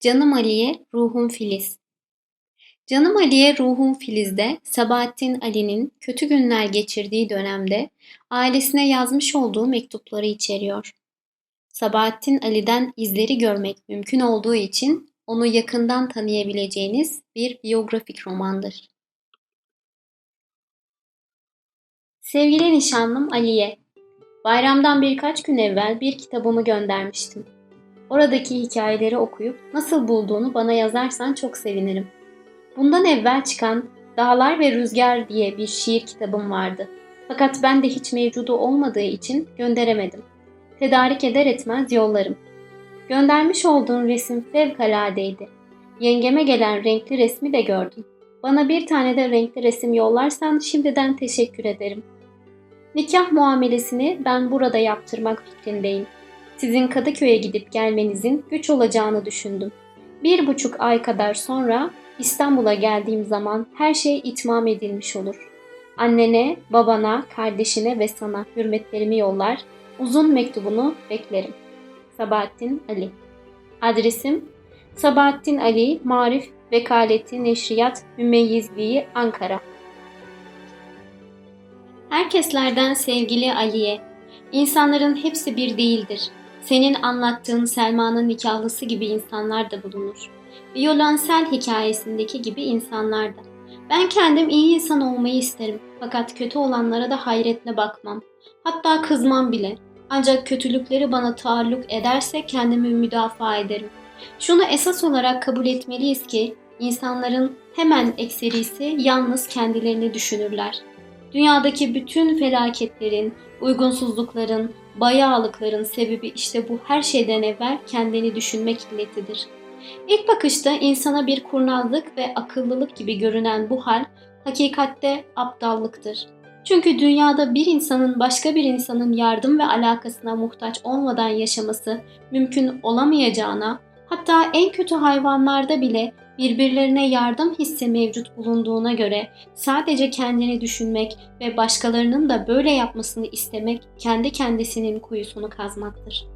Canım Ali'ye Ruhum Filiz Canım Ali'ye Ruhum Filiz'de Sabahattin Ali'nin kötü günler geçirdiği dönemde ailesine yazmış olduğu mektupları içeriyor. Sabahattin Ali'den izleri görmek mümkün olduğu için onu yakından tanıyabileceğiniz bir biyografik romandır. Sevgili nişanlım Ali'ye, bayramdan birkaç gün evvel bir kitabımı göndermiştim. Oradaki hikayeleri okuyup nasıl bulduğunu bana yazarsan çok sevinirim. Bundan evvel çıkan Dağlar ve Rüzgar diye bir şiir kitabım vardı. Fakat ben de hiç mevcudu olmadığı için gönderemedim. Tedarik eder etmez yollarım. Göndermiş olduğun resim fevkaladeydi. Yengeme gelen renkli resmi de gördüm. Bana bir tane de renkli resim yollarsan şimdiden teşekkür ederim. Nikah muamelesini ben burada yaptırmak fikrindeyim. Sizin Kadıköy'e gidip gelmenizin güç olacağını düşündüm. Bir buçuk ay kadar sonra İstanbul'a geldiğim zaman her şey itmam edilmiş olur. Annene, babana, kardeşine ve sana hürmetlerimi yollar, uzun mektubunu beklerim. Sabahattin Ali Adresim Sabahattin Ali Marif Vekaleti Neşriyat Mümeyyizliği Ankara Herkeslerden sevgili Ali'ye, İnsanların hepsi bir değildir. Senin anlattığın Selma'nın nikahlısı gibi insanlar da bulunur. Violensel hikayesindeki gibi insanlar da. Ben kendim iyi insan olmayı isterim. Fakat kötü olanlara da hayretle bakmam. Hatta kızmam bile. Ancak kötülükleri bana taalluk ederse kendimi müdafaa ederim. Şunu esas olarak kabul etmeliyiz ki insanların hemen ekserisi yalnız kendilerini düşünürler. Dünyadaki bütün felaketlerin, uygunsuzlukların, bayağılıkların sebebi işte bu her şeyden evvel kendini düşünmek illetidir. İlk bakışta insana bir kurnazlık ve akıllılık gibi görünen bu hal hakikatte aptallıktır. Çünkü dünyada bir insanın başka bir insanın yardım ve alakasına muhtaç olmadan yaşaması mümkün olamayacağına, hatta en kötü hayvanlarda bile birbirlerine yardım hissi mevcut bulunduğuna göre sadece kendini düşünmek ve başkalarının da böyle yapmasını istemek kendi kendisinin kuyusunu kazmaktır.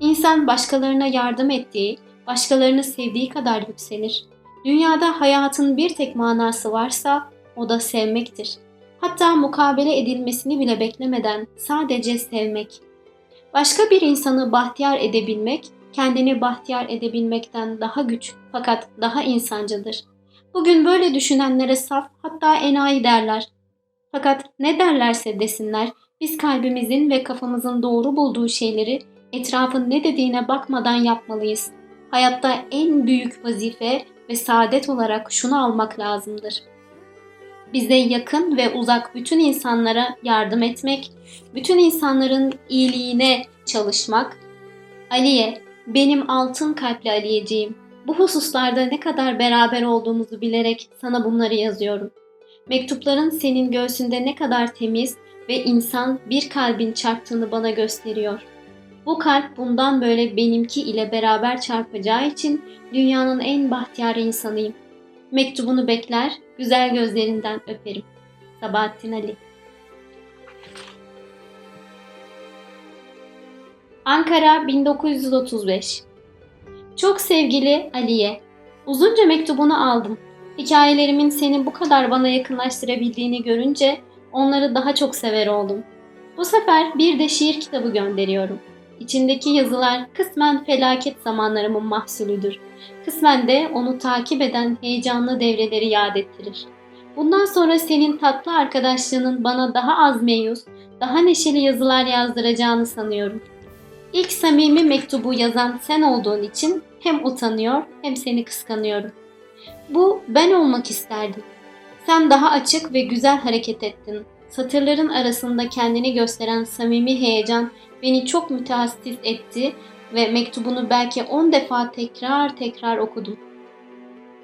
İnsan başkalarına yardım ettiği, başkalarını sevdiği kadar yükselir. Dünyada hayatın bir tek manası varsa o da sevmektir. Hatta mukabele edilmesini bile beklemeden sadece sevmek. Başka bir insanı bahtiyar edebilmek kendini bahtiyar edebilmekten daha güç fakat daha insancıdır. Bugün böyle düşünenlere saf hatta enayi derler. Fakat ne derlerse desinler biz kalbimizin ve kafamızın doğru bulduğu şeyleri etrafın ne dediğine bakmadan yapmalıyız. Hayatta en büyük vazife ve saadet olarak şunu almak lazımdır. Bize yakın ve uzak bütün insanlara yardım etmek, bütün insanların iyiliğine çalışmak, Aliye benim altın kalpli Aliyeciğim. Bu hususlarda ne kadar beraber olduğumuzu bilerek sana bunları yazıyorum. Mektupların senin göğsünde ne kadar temiz ve insan bir kalbin çarptığını bana gösteriyor. Bu kalp bundan böyle benimki ile beraber çarpacağı için dünyanın en bahtiyar insanıyım. Mektubunu bekler, güzel gözlerinden öperim. Sabahattin Ali Ankara 1935 Çok sevgili Aliye, uzunca mektubunu aldım. Hikayelerimin seni bu kadar bana yakınlaştırabildiğini görünce onları daha çok sever oldum. Bu sefer bir de şiir kitabı gönderiyorum. İçindeki yazılar kısmen felaket zamanlarımın mahsulüdür. Kısmen de onu takip eden heyecanlı devreleri yad ettirir. Bundan sonra senin tatlı arkadaşlığının bana daha az meyus, daha neşeli yazılar yazdıracağını sanıyorum.'' İlk samimi mektubu yazan sen olduğun için hem utanıyor hem seni kıskanıyorum. Bu ben olmak isterdim. Sen daha açık ve güzel hareket ettin. Satırların arasında kendini gösteren samimi heyecan beni çok mütehassıs etti ve mektubunu belki on defa tekrar tekrar okudum.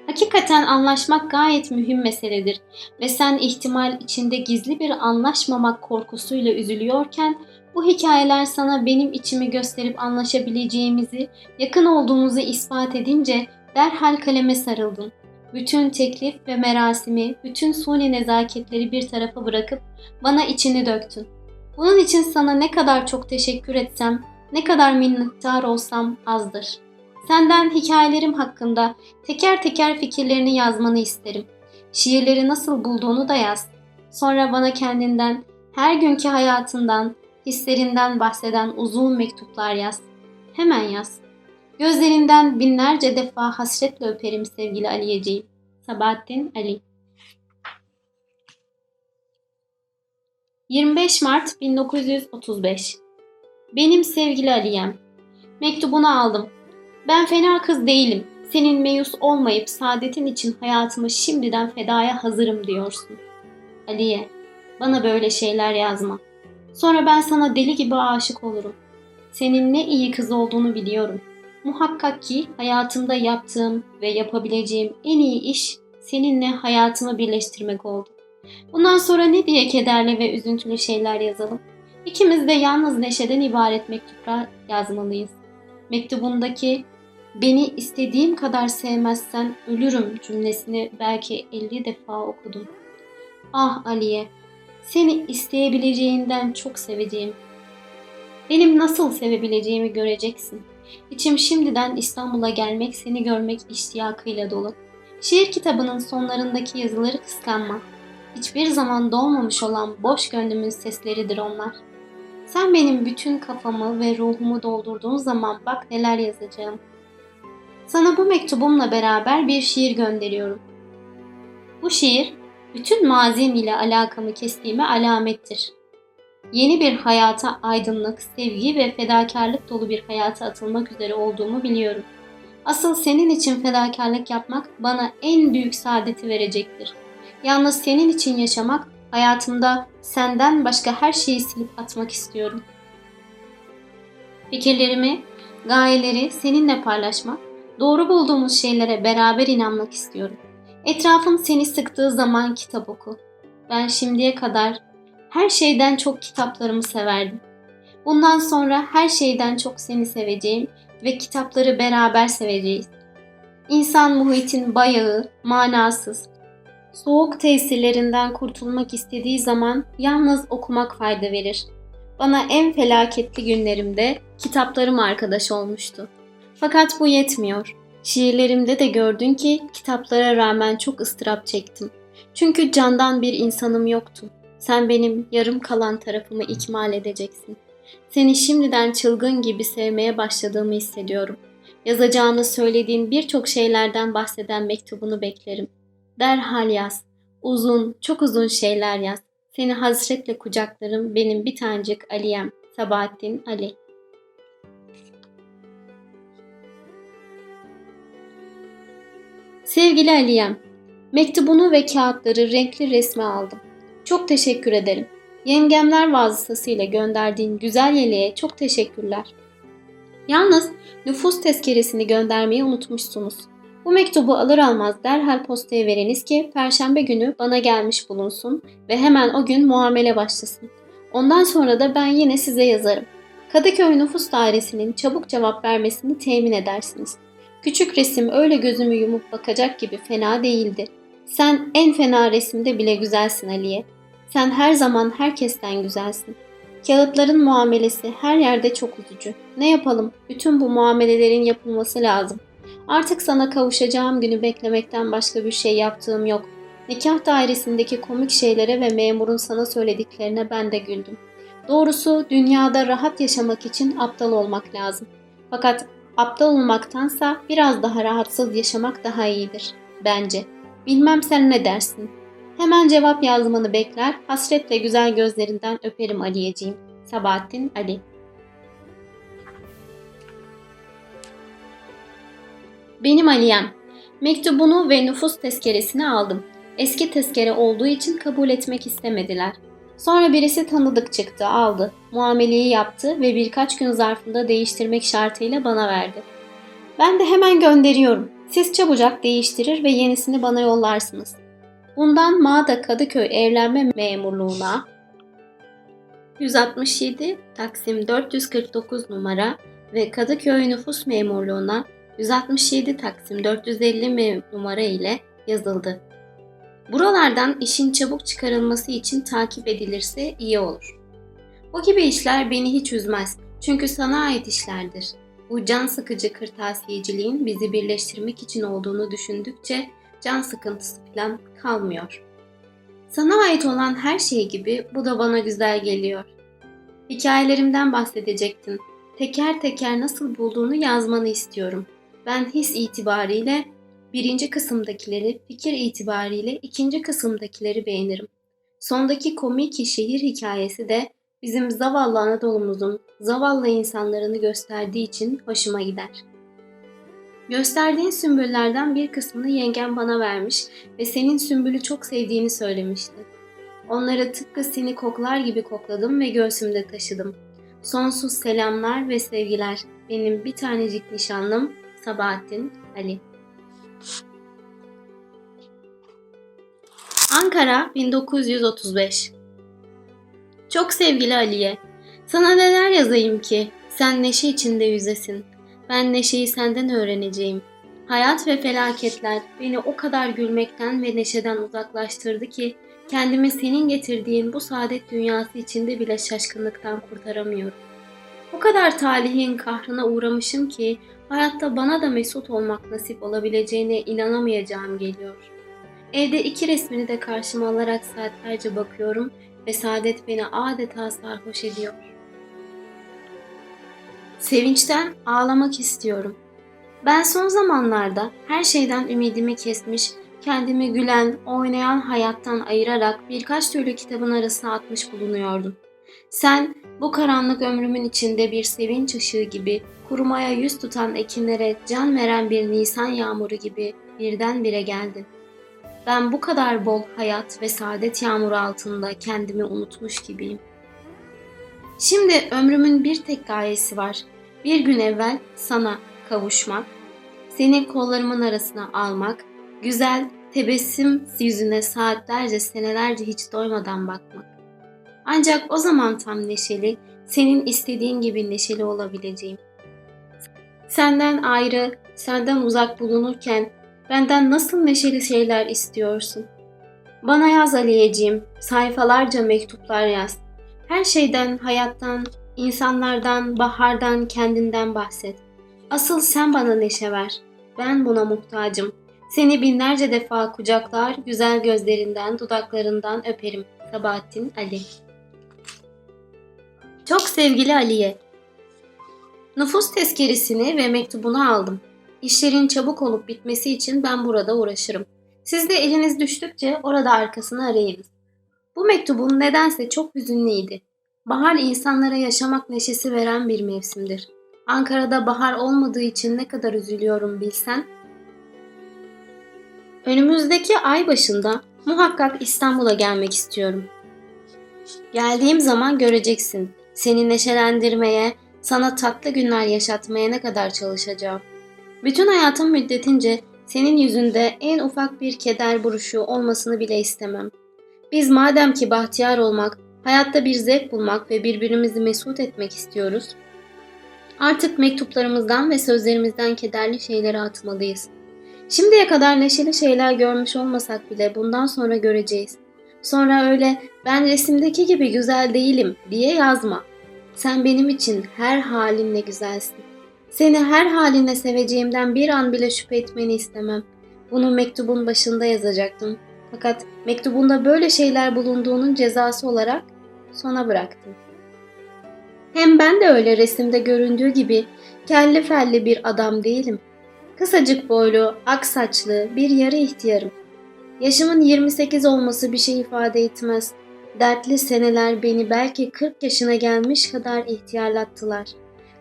Hakikaten anlaşmak gayet mühim meseledir ve sen ihtimal içinde gizli bir anlaşmamak korkusuyla üzülüyorken bu hikayeler sana benim içimi gösterip anlaşabileceğimizi, yakın olduğumuzu ispat edince derhal kaleme sarıldın. Bütün teklif ve merasimi, bütün suni nezaketleri bir tarafa bırakıp bana içini döktün. Bunun için sana ne kadar çok teşekkür etsem, ne kadar minnettar olsam azdır. Senden hikayelerim hakkında teker teker fikirlerini yazmanı isterim. Şiirleri nasıl bulduğunu da yaz. Sonra bana kendinden, her günkü hayatından, hislerinden bahseden uzun mektuplar yaz. Hemen yaz. Gözlerinden binlerce defa hasretle öperim sevgili Aliyeciğim. Sabahattin Ali 25 Mart 1935 Benim sevgili Aliyem, mektubunu aldım. Ben fena kız değilim. Senin meyus olmayıp saadetin için hayatımı şimdiden fedaya hazırım diyorsun. Aliye, bana böyle şeyler yazma. Sonra ben sana deli gibi aşık olurum. Senin ne iyi kız olduğunu biliyorum. Muhakkak ki hayatımda yaptığım ve yapabileceğim en iyi iş seninle hayatımı birleştirmek oldu. Bundan sonra ne diye kederli ve üzüntülü şeyler yazalım? İkimiz de yalnız neşeden ibaret mektuplar yazmalıyız. Mektubundaki beni istediğim kadar sevmezsen ölürüm cümlesini belki 50 defa okudum. Ah Aliye, seni isteyebileceğinden çok seveceğim. Benim nasıl sevebileceğimi göreceksin. İçim şimdiden İstanbul'a gelmek, seni görmek iştiyakıyla dolu. Şiir kitabının sonlarındaki yazıları kıskanma. Hiçbir zaman doğmamış olan boş gönlümün sesleridir onlar. Sen benim bütün kafamı ve ruhumu doldurduğun zaman bak neler yazacağım. Sana bu mektubumla beraber bir şiir gönderiyorum. Bu şiir bütün mazim ile alakamı kestiğime alamettir. Yeni bir hayata aydınlık, sevgi ve fedakarlık dolu bir hayata atılmak üzere olduğumu biliyorum. Asıl senin için fedakarlık yapmak bana en büyük saadeti verecektir. Yalnız senin için yaşamak, hayatımda senden başka her şeyi silip atmak istiyorum. Fikirlerimi, gayeleri seninle paylaşmak, doğru bulduğumuz şeylere beraber inanmak istiyorum. Etrafın seni sıktığı zaman kitap oku. Ben şimdiye kadar her şeyden çok kitaplarımı severdim. Bundan sonra her şeyden çok seni seveceğim ve kitapları beraber seveceğiz. İnsan muhitin bayağı, manasız, soğuk tesirlerinden kurtulmak istediği zaman yalnız okumak fayda verir. Bana en felaketli günlerimde kitaplarım arkadaş olmuştu. Fakat bu yetmiyor. Şiirlerimde de gördün ki kitaplara rağmen çok ıstırap çektim. Çünkü candan bir insanım yoktu. Sen benim yarım kalan tarafımı ikmal edeceksin. Seni şimdiden çılgın gibi sevmeye başladığımı hissediyorum. Yazacağını söylediğin birçok şeylerden bahseden mektubunu beklerim. Derhal yaz. Uzun, çok uzun şeyler yaz. Seni hasretle kucaklarım benim bir tanecik Aliyem. Sabahattin Ali Sevgili Aliyem, mektubunu ve kağıtları renkli resme aldım. Çok teşekkür ederim. Yengemler vasıtasıyla gönderdiğin güzel yeleğe çok teşekkürler. Yalnız nüfus tezkeresini göndermeyi unutmuşsunuz. Bu mektubu alır almaz derhal postaya veriniz ki perşembe günü bana gelmiş bulunsun ve hemen o gün muamele başlasın. Ondan sonra da ben yine size yazarım. Kadıköy Nüfus Dairesi'nin çabuk cevap vermesini temin edersiniz. Küçük resim öyle gözümü yumup bakacak gibi fena değildi. Sen en fena resimde bile güzelsin Aliye. Sen her zaman herkesten güzelsin. Kağıtların muamelesi her yerde çok üzücü. Ne yapalım? Bütün bu muamelelerin yapılması lazım. Artık sana kavuşacağım günü beklemekten başka bir şey yaptığım yok. Nikah dairesindeki komik şeylere ve memurun sana söylediklerine ben de güldüm. Doğrusu dünyada rahat yaşamak için aptal olmak lazım. Fakat aptal olmaktansa biraz daha rahatsız yaşamak daha iyidir. Bence. Bilmem sen ne dersin? Hemen cevap yazmanı bekler, hasretle güzel gözlerinden öperim Aliyeciğim. Sabahattin Ali Benim Aliyem. Mektubunu ve nüfus tezkeresini aldım. Eski tezkere olduğu için kabul etmek istemediler. Sonra birisi tanıdık çıktı, aldı. Muameleyi yaptı ve birkaç gün zarfında değiştirmek şartıyla bana verdi. Ben de hemen gönderiyorum. Siz çabucak değiştirir ve yenisini bana yollarsınız. Bundan Mağda Kadıköy Evlenme Memurluğuna 167 Taksim 449 numara ve Kadıköy Nüfus Memurluğuna 167 Taksim 450 numara ile yazıldı. Buralardan işin çabuk çıkarılması için takip edilirse iyi olur. Bu gibi işler beni hiç üzmez. Çünkü sana ait işlerdir. Bu can sıkıcı kırtasiyeciliğin bizi birleştirmek için olduğunu düşündükçe can sıkıntısı falan kalmıyor. Sana ait olan her şey gibi bu da bana güzel geliyor. Hikayelerimden bahsedecektin. Teker teker nasıl bulduğunu yazmanı istiyorum. Ben his itibariyle birinci kısımdakileri, fikir itibariyle ikinci kısımdakileri beğenirim. Sondaki komik şehir hikayesi de bizim zavallı Anadolu'muzun zavallı insanlarını gösterdiği için hoşuma gider. Gösterdiğin sümbüllerden bir kısmını yengem bana vermiş ve senin sümbülü çok sevdiğini söylemişti. Onları tıpkı seni koklar gibi kokladım ve göğsümde taşıdım. Sonsuz selamlar ve sevgiler. Benim bir tanecik nişanlım Sabahattin Ali. Ankara 1935 Çok sevgili Aliye, sana neler yazayım ki sen neşe içinde yüzesin. Ben neşeyi senden öğreneceğim. Hayat ve felaketler beni o kadar gülmekten ve neşeden uzaklaştırdı ki kendimi senin getirdiğin bu saadet dünyası içinde bile şaşkınlıktan kurtaramıyorum. O kadar talihin kahrına uğramışım ki hayatta bana da mesut olmak nasip olabileceğine inanamayacağım geliyor. Evde iki resmini de karşıma alarak saatlerce bakıyorum ve saadet beni adeta sarhoş ediyor. Sevinçten ağlamak istiyorum. Ben son zamanlarda her şeyden ümidimi kesmiş, kendimi gülen, oynayan hayattan ayırarak birkaç türlü kitabın arasına atmış bulunuyordum. Sen bu karanlık ömrümün içinde bir sevinç ışığı gibi, kurumaya yüz tutan ekinlere can veren bir nisan yağmuru gibi birdenbire geldin. Ben bu kadar bol hayat ve saadet yağmuru altında kendimi unutmuş gibiyim. Şimdi ömrümün bir tek gayesi var. Bir gün evvel sana kavuşmak, seni kollarımın arasına almak, güzel tebessüm yüzüne saatlerce senelerce hiç doymadan bakmak. Ancak o zaman tam neşeli, senin istediğin gibi neşeli olabileceğim. Senden ayrı, senden uzak bulunurken benden nasıl neşeli şeyler istiyorsun? Bana yaz Aliyeciğim, sayfalarca mektuplar yaz. Her şeyden, hayattan, insanlardan, bahardan, kendinden bahset. Asıl sen bana neşe ver. Ben buna muhtacım. Seni binlerce defa kucaklar, güzel gözlerinden, dudaklarından öperim. Sabahattin Ali Çok sevgili Aliye, Nüfus tezkeresini ve mektubunu aldım. İşlerin çabuk olup bitmesi için ben burada uğraşırım. Siz de eliniz düştükçe orada arkasını arayınız. Bu mektubun nedense çok hüzünlüydi. Bahar insanlara yaşamak neşesi veren bir mevsimdir. Ankara'da bahar olmadığı için ne kadar üzülüyorum bilsen. Önümüzdeki ay başında muhakkak İstanbul'a gelmek istiyorum. Geldiğim zaman göreceksin. Seni neşelendirmeye, sana tatlı günler yaşatmaya ne kadar çalışacağım. Bütün hayatım müddetince senin yüzünde en ufak bir keder buruşu olmasını bile istemem. Biz madem ki bahtiyar olmak, hayatta bir zevk bulmak ve birbirimizi mesut etmek istiyoruz, artık mektuplarımızdan ve sözlerimizden kederli şeyleri atmalıyız. Şimdiye kadar neşeli şeyler görmüş olmasak bile bundan sonra göreceğiz. Sonra öyle ben resimdeki gibi güzel değilim diye yazma. Sen benim için her halinle güzelsin. Seni her haline seveceğimden bir an bile şüphe etmeni istemem. Bunu mektubun başında yazacaktım. Fakat mektubunda böyle şeyler bulunduğunun cezası olarak sona bıraktım. Hem ben de öyle resimde göründüğü gibi kelli felli bir adam değilim. Kısacık boylu, ak saçlı, bir yarı ihtiyarım. Yaşımın 28 olması bir şey ifade etmez. Dertli seneler beni belki 40 yaşına gelmiş kadar ihtiyarlattılar.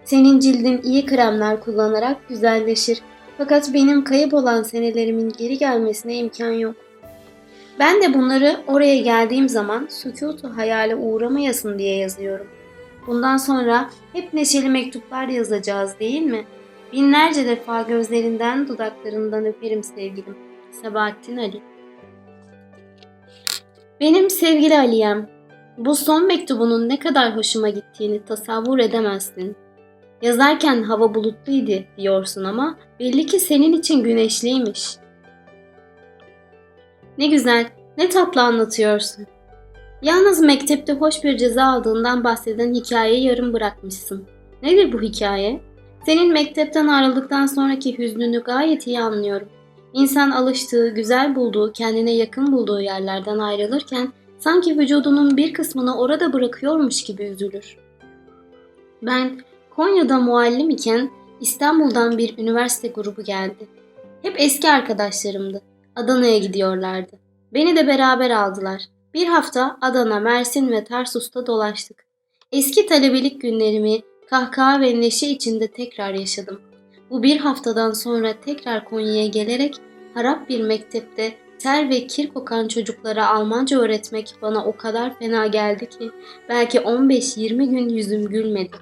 Senin cildin iyi kremler kullanarak güzelleşir. Fakat benim kayıp olan senelerimin geri gelmesine imkan yok. Ben de bunları oraya geldiğim zaman sükutu hayale uğramayasın diye yazıyorum. Bundan sonra hep neşeli mektuplar yazacağız değil mi? Binlerce defa gözlerinden, dudaklarından öperim sevgilim. Sabahattin Ali Benim sevgili Aliyem, bu son mektubunun ne kadar hoşuma gittiğini tasavvur edemezsin. Yazarken hava bulutluydu diyorsun ama belli ki senin için güneşliymiş. Ne güzel, ne tatlı anlatıyorsun. Yalnız mektepte hoş bir ceza aldığından bahseden hikayeyi yarım bırakmışsın. Nedir bu hikaye? Senin mektepten ayrıldıktan sonraki hüznünü gayet iyi anlıyorum. İnsan alıştığı, güzel bulduğu, kendine yakın bulduğu yerlerden ayrılırken sanki vücudunun bir kısmını orada bırakıyormuş gibi üzülür. Ben Konya'da muallim iken İstanbul'dan bir üniversite grubu geldi. Hep eski arkadaşlarımdı. Adana'ya gidiyorlardı. Beni de beraber aldılar. Bir hafta Adana, Mersin ve Tarsus'ta dolaştık. Eski talebelik günlerimi kahkaha ve neşe içinde tekrar yaşadım. Bu bir haftadan sonra tekrar Konya'ya gelerek harap bir mektepte ter ve kir kokan çocuklara Almanca öğretmek bana o kadar fena geldi ki belki 15-20 gün yüzüm gülmedi.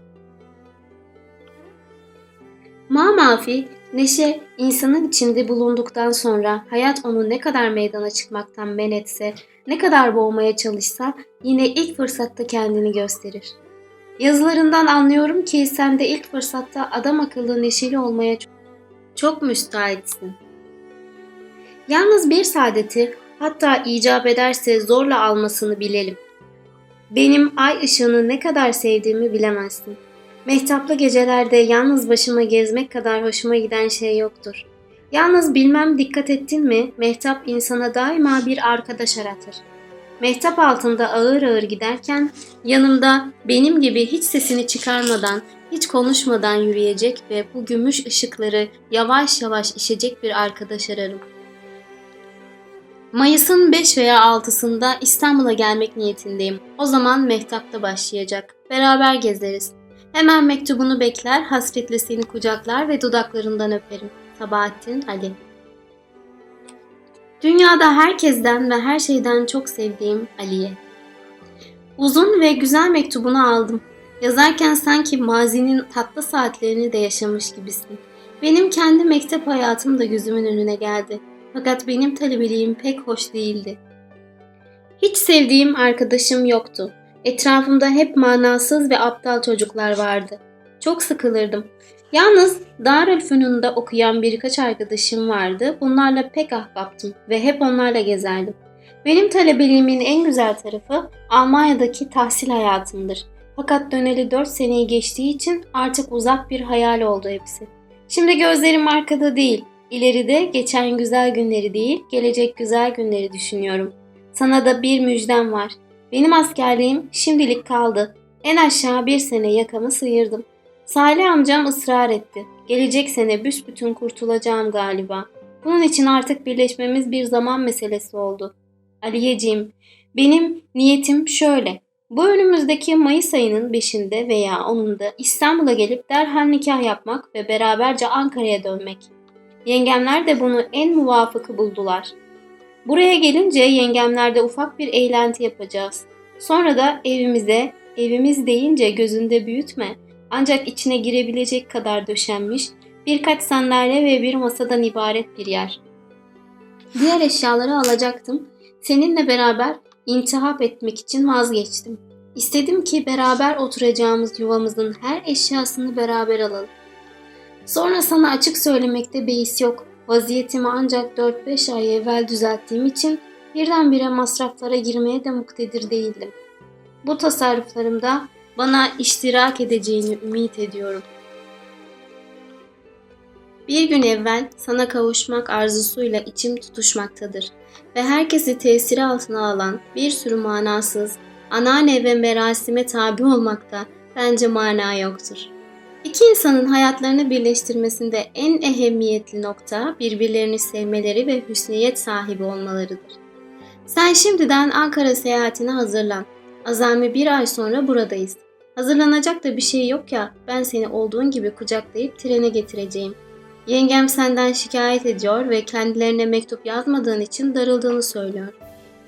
Ma mafi, neşe insanın içinde bulunduktan sonra hayat onu ne kadar meydana çıkmaktan men etse, ne kadar boğmaya çalışsa yine ilk fırsatta kendini gösterir. Yazılarından anlıyorum ki sen de ilk fırsatta adam akıllı neşeli olmaya çok müstahitsin. Yalnız bir saadeti hatta icap ederse zorla almasını bilelim. Benim ay ışığını ne kadar sevdiğimi bilemezsin. Mehtaplı gecelerde yalnız başıma gezmek kadar hoşuma giden şey yoktur. Yalnız bilmem dikkat ettin mi, mehtap insana daima bir arkadaş aratır. Mehtap altında ağır ağır giderken yanımda benim gibi hiç sesini çıkarmadan, hiç konuşmadan yürüyecek ve bu gümüş ışıkları yavaş yavaş işecek bir arkadaş ararım. Mayıs'ın 5 veya 6'sında İstanbul'a gelmek niyetindeyim. O zaman Mehtap'ta başlayacak. Beraber gezeriz. Hemen mektubunu bekler, hasretle seni kucaklar ve dudaklarından öperim. Sabahattin Ali Dünyada herkesten ve her şeyden çok sevdiğim Ali'ye. Uzun ve güzel mektubunu aldım. Yazarken sanki mazinin tatlı saatlerini de yaşamış gibisin. Benim kendi mektep hayatım da gözümün önüne geldi. Fakat benim talebeliğim pek hoş değildi. Hiç sevdiğim arkadaşım yoktu. Etrafımda hep manasız ve aptal çocuklar vardı. Çok sıkılırdım. Yalnız Darülfünun'da okuyan birkaç arkadaşım vardı. Bunlarla pek ahbaptım ve hep onlarla gezerdim. Benim talebeliğimin en güzel tarafı Almanya'daki tahsil hayatımdır. Fakat döneli 4 seneyi geçtiği için artık uzak bir hayal oldu hepsi. Şimdi gözlerim arkada değil, ileride geçen güzel günleri değil, gelecek güzel günleri düşünüyorum. Sana da bir müjdem var. Benim askerliğim şimdilik kaldı. En aşağı bir sene yakamı sıyırdım. Salih amcam ısrar etti. Gelecek sene büsbütün kurtulacağım galiba. Bunun için artık birleşmemiz bir zaman meselesi oldu. Aliyeciğim, benim niyetim şöyle. Bu önümüzdeki Mayıs ayının 5'inde veya 10'unda İstanbul'a gelip derhal nikah yapmak ve beraberce Ankara'ya dönmek. Yengemler de bunu en muvafıkı buldular. Buraya gelince yengemlerde ufak bir eğlenti yapacağız. Sonra da evimize, evimiz deyince gözünde büyütme, ancak içine girebilecek kadar döşenmiş birkaç sandalye ve bir masadan ibaret bir yer. Diğer eşyaları alacaktım. Seninle beraber intihap etmek için vazgeçtim. İstedim ki beraber oturacağımız yuvamızın her eşyasını beraber alalım. Sonra sana açık söylemekte beis yok. Vaziyetimi ancak 4-5 ay evvel düzelttiğim için birdenbire masraflara girmeye de muktedir değildim. Bu tasarruflarımda bana iştirak edeceğini ümit ediyorum. Bir gün evvel sana kavuşmak arzusuyla içim tutuşmaktadır ve herkesi tesiri altına alan bir sürü manasız, anane ve merasime tabi olmakta bence mana yoktur. İki insanın hayatlarını birleştirmesinde en ehemmiyetli nokta birbirlerini sevmeleri ve hüsniyet sahibi olmalarıdır. Sen şimdiden Ankara seyahatine hazırlan. Azami bir ay sonra buradayız. Hazırlanacak da bir şey yok ya ben seni olduğun gibi kucaklayıp trene getireceğim. Yengem senden şikayet ediyor ve kendilerine mektup yazmadığın için darıldığını söylüyor.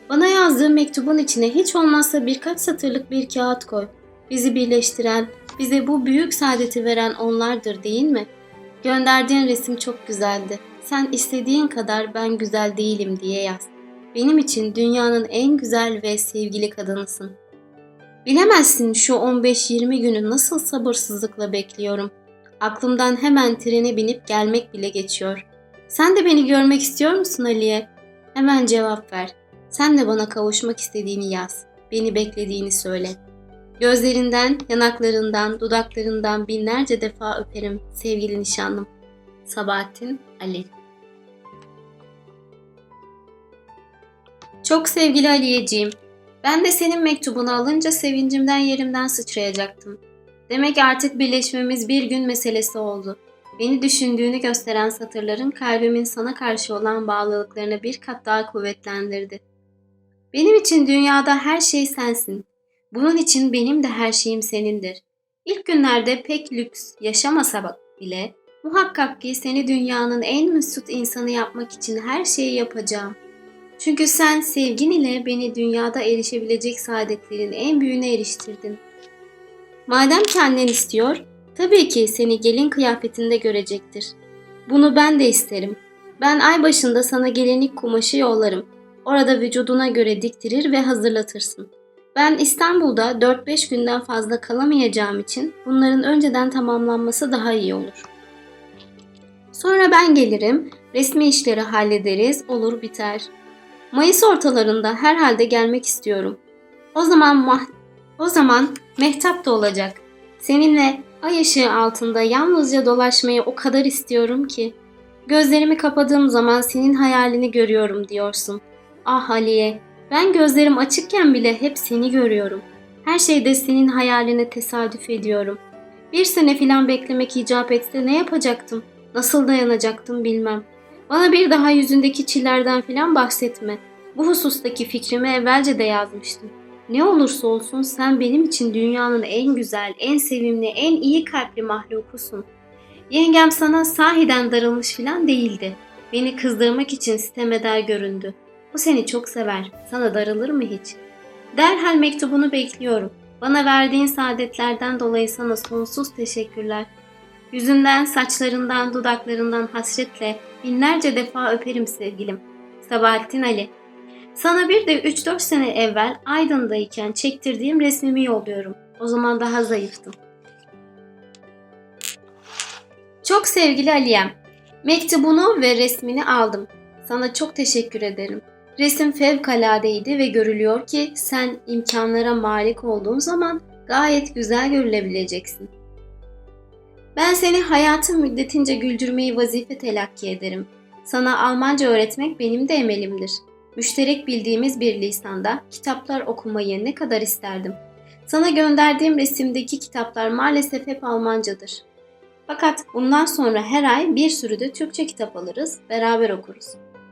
Bana yazdığı mektubun içine hiç olmazsa birkaç satırlık bir kağıt koy. Bizi birleştiren, bize bu büyük saadeti veren onlardır değil mi? Gönderdiğin resim çok güzeldi. Sen istediğin kadar ben güzel değilim diye yaz. Benim için dünyanın en güzel ve sevgili kadınısın. Bilemezsin şu 15-20 günü nasıl sabırsızlıkla bekliyorum. Aklımdan hemen trene binip gelmek bile geçiyor. Sen de beni görmek istiyor musun Aliye? Hemen cevap ver. Sen de bana kavuşmak istediğini yaz. Beni beklediğini söyle. Gözlerinden, yanaklarından, dudaklarından binlerce defa öperim sevgili nişanlım. Sabahattin Ali Çok sevgili Aliyeciğim, ben de senin mektubunu alınca sevincimden yerimden sıçrayacaktım. Demek artık birleşmemiz bir gün meselesi oldu. Beni düşündüğünü gösteren satırların kalbimin sana karşı olan bağlılıklarını bir kat daha kuvvetlendirdi. Benim için dünyada her şey sensin. Bunun için benim de her şeyim senindir. İlk günlerde pek lüks yaşamasa bile muhakkak ki seni dünyanın en mesut insanı yapmak için her şeyi yapacağım. Çünkü sen sevgin ile beni dünyada erişebilecek saadetlerin en büyüğüne eriştirdin. Madem annen istiyor, tabii ki seni gelin kıyafetinde görecektir. Bunu ben de isterim. Ben ay başında sana gelinlik kumaşı yollarım. Orada vücuduna göre diktirir ve hazırlatırsın. Ben İstanbul'da 4-5 günden fazla kalamayacağım için bunların önceden tamamlanması daha iyi olur. Sonra ben gelirim, resmi işleri hallederiz, olur biter. Mayıs ortalarında herhalde gelmek istiyorum. O zaman mah o zaman mehtap da olacak. Seninle ay ışığı altında yalnızca dolaşmayı o kadar istiyorum ki. Gözlerimi kapadığım zaman senin hayalini görüyorum diyorsun. Ah Aliye, ben gözlerim açıkken bile hep seni görüyorum. Her şeyde senin hayaline tesadüf ediyorum. Bir sene filan beklemek icap etse ne yapacaktım? Nasıl dayanacaktım bilmem. Bana bir daha yüzündeki çillerden filan bahsetme. Bu husustaki fikrimi evvelce de yazmıştım. Ne olursa olsun sen benim için dünyanın en güzel, en sevimli, en iyi kalpli mahlukusun. Yengem sana sahiden darılmış filan değildi. Beni kızdırmak için sitem eder göründü. O seni çok sever. Sana darılır mı hiç? Derhal mektubunu bekliyorum. Bana verdiğin saadetlerden dolayı sana sonsuz teşekkürler. Yüzünden, saçlarından, dudaklarından hasretle binlerce defa öperim sevgilim. Sabahattin Ali Sana bir de 3-4 sene evvel Aydın'dayken çektirdiğim resmimi yolluyorum. O zaman daha zayıftım. Çok sevgili Aliyem, mektubunu ve resmini aldım. Sana çok teşekkür ederim. Resim fevkaladeydi ve görülüyor ki sen imkanlara malik olduğun zaman gayet güzel görülebileceksin. Ben seni hayatın müddetince güldürmeyi vazife telakki ederim. Sana Almanca öğretmek benim de emelimdir. Müşterek bildiğimiz bir lisanda kitaplar okumayı ne kadar isterdim. Sana gönderdiğim resimdeki kitaplar maalesef hep Almancadır. Fakat bundan sonra her ay bir sürü de Türkçe kitap alırız, beraber okuruz.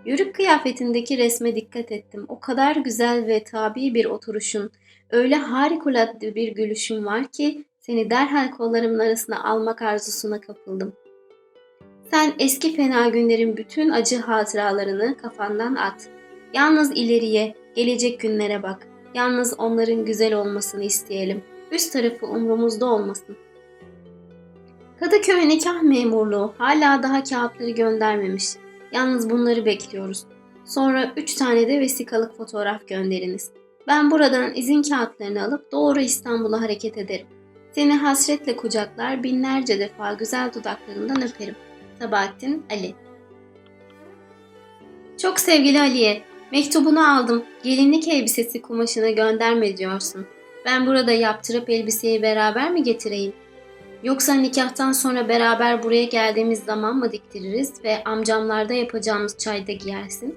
Yörük kıyafetindeki resme dikkat ettim. O kadar güzel ve tabi bir oturuşun, öyle harikulade bir gülüşün var ki seni derhal kollarımın arasına almak arzusuna kapıldım. Sen eski fena günlerin bütün acı hatıralarını kafandan at. Yalnız ileriye, gelecek günlere bak. Yalnız onların güzel olmasını isteyelim. Üst tarafı umrumuzda olmasın. Kadıköy nikah memurluğu hala daha kağıtları göndermemiş. Yalnız bunları bekliyoruz. Sonra 3 tane de vesikalık fotoğraf gönderiniz. Ben buradan izin kağıtlarını alıp doğru İstanbul'a hareket ederim. Seni hasretle kucaklar binlerce defa güzel dudaklarından öperim. Sabahattin Ali Çok sevgili Aliye, mektubunu aldım. Gelinlik elbisesi kumaşını gönderme diyorsun. Ben burada yaptırıp elbiseyi beraber mi getireyim? Yoksa nikahtan sonra beraber buraya geldiğimiz zaman mı diktiririz ve amcamlarda yapacağımız çayda giyersin?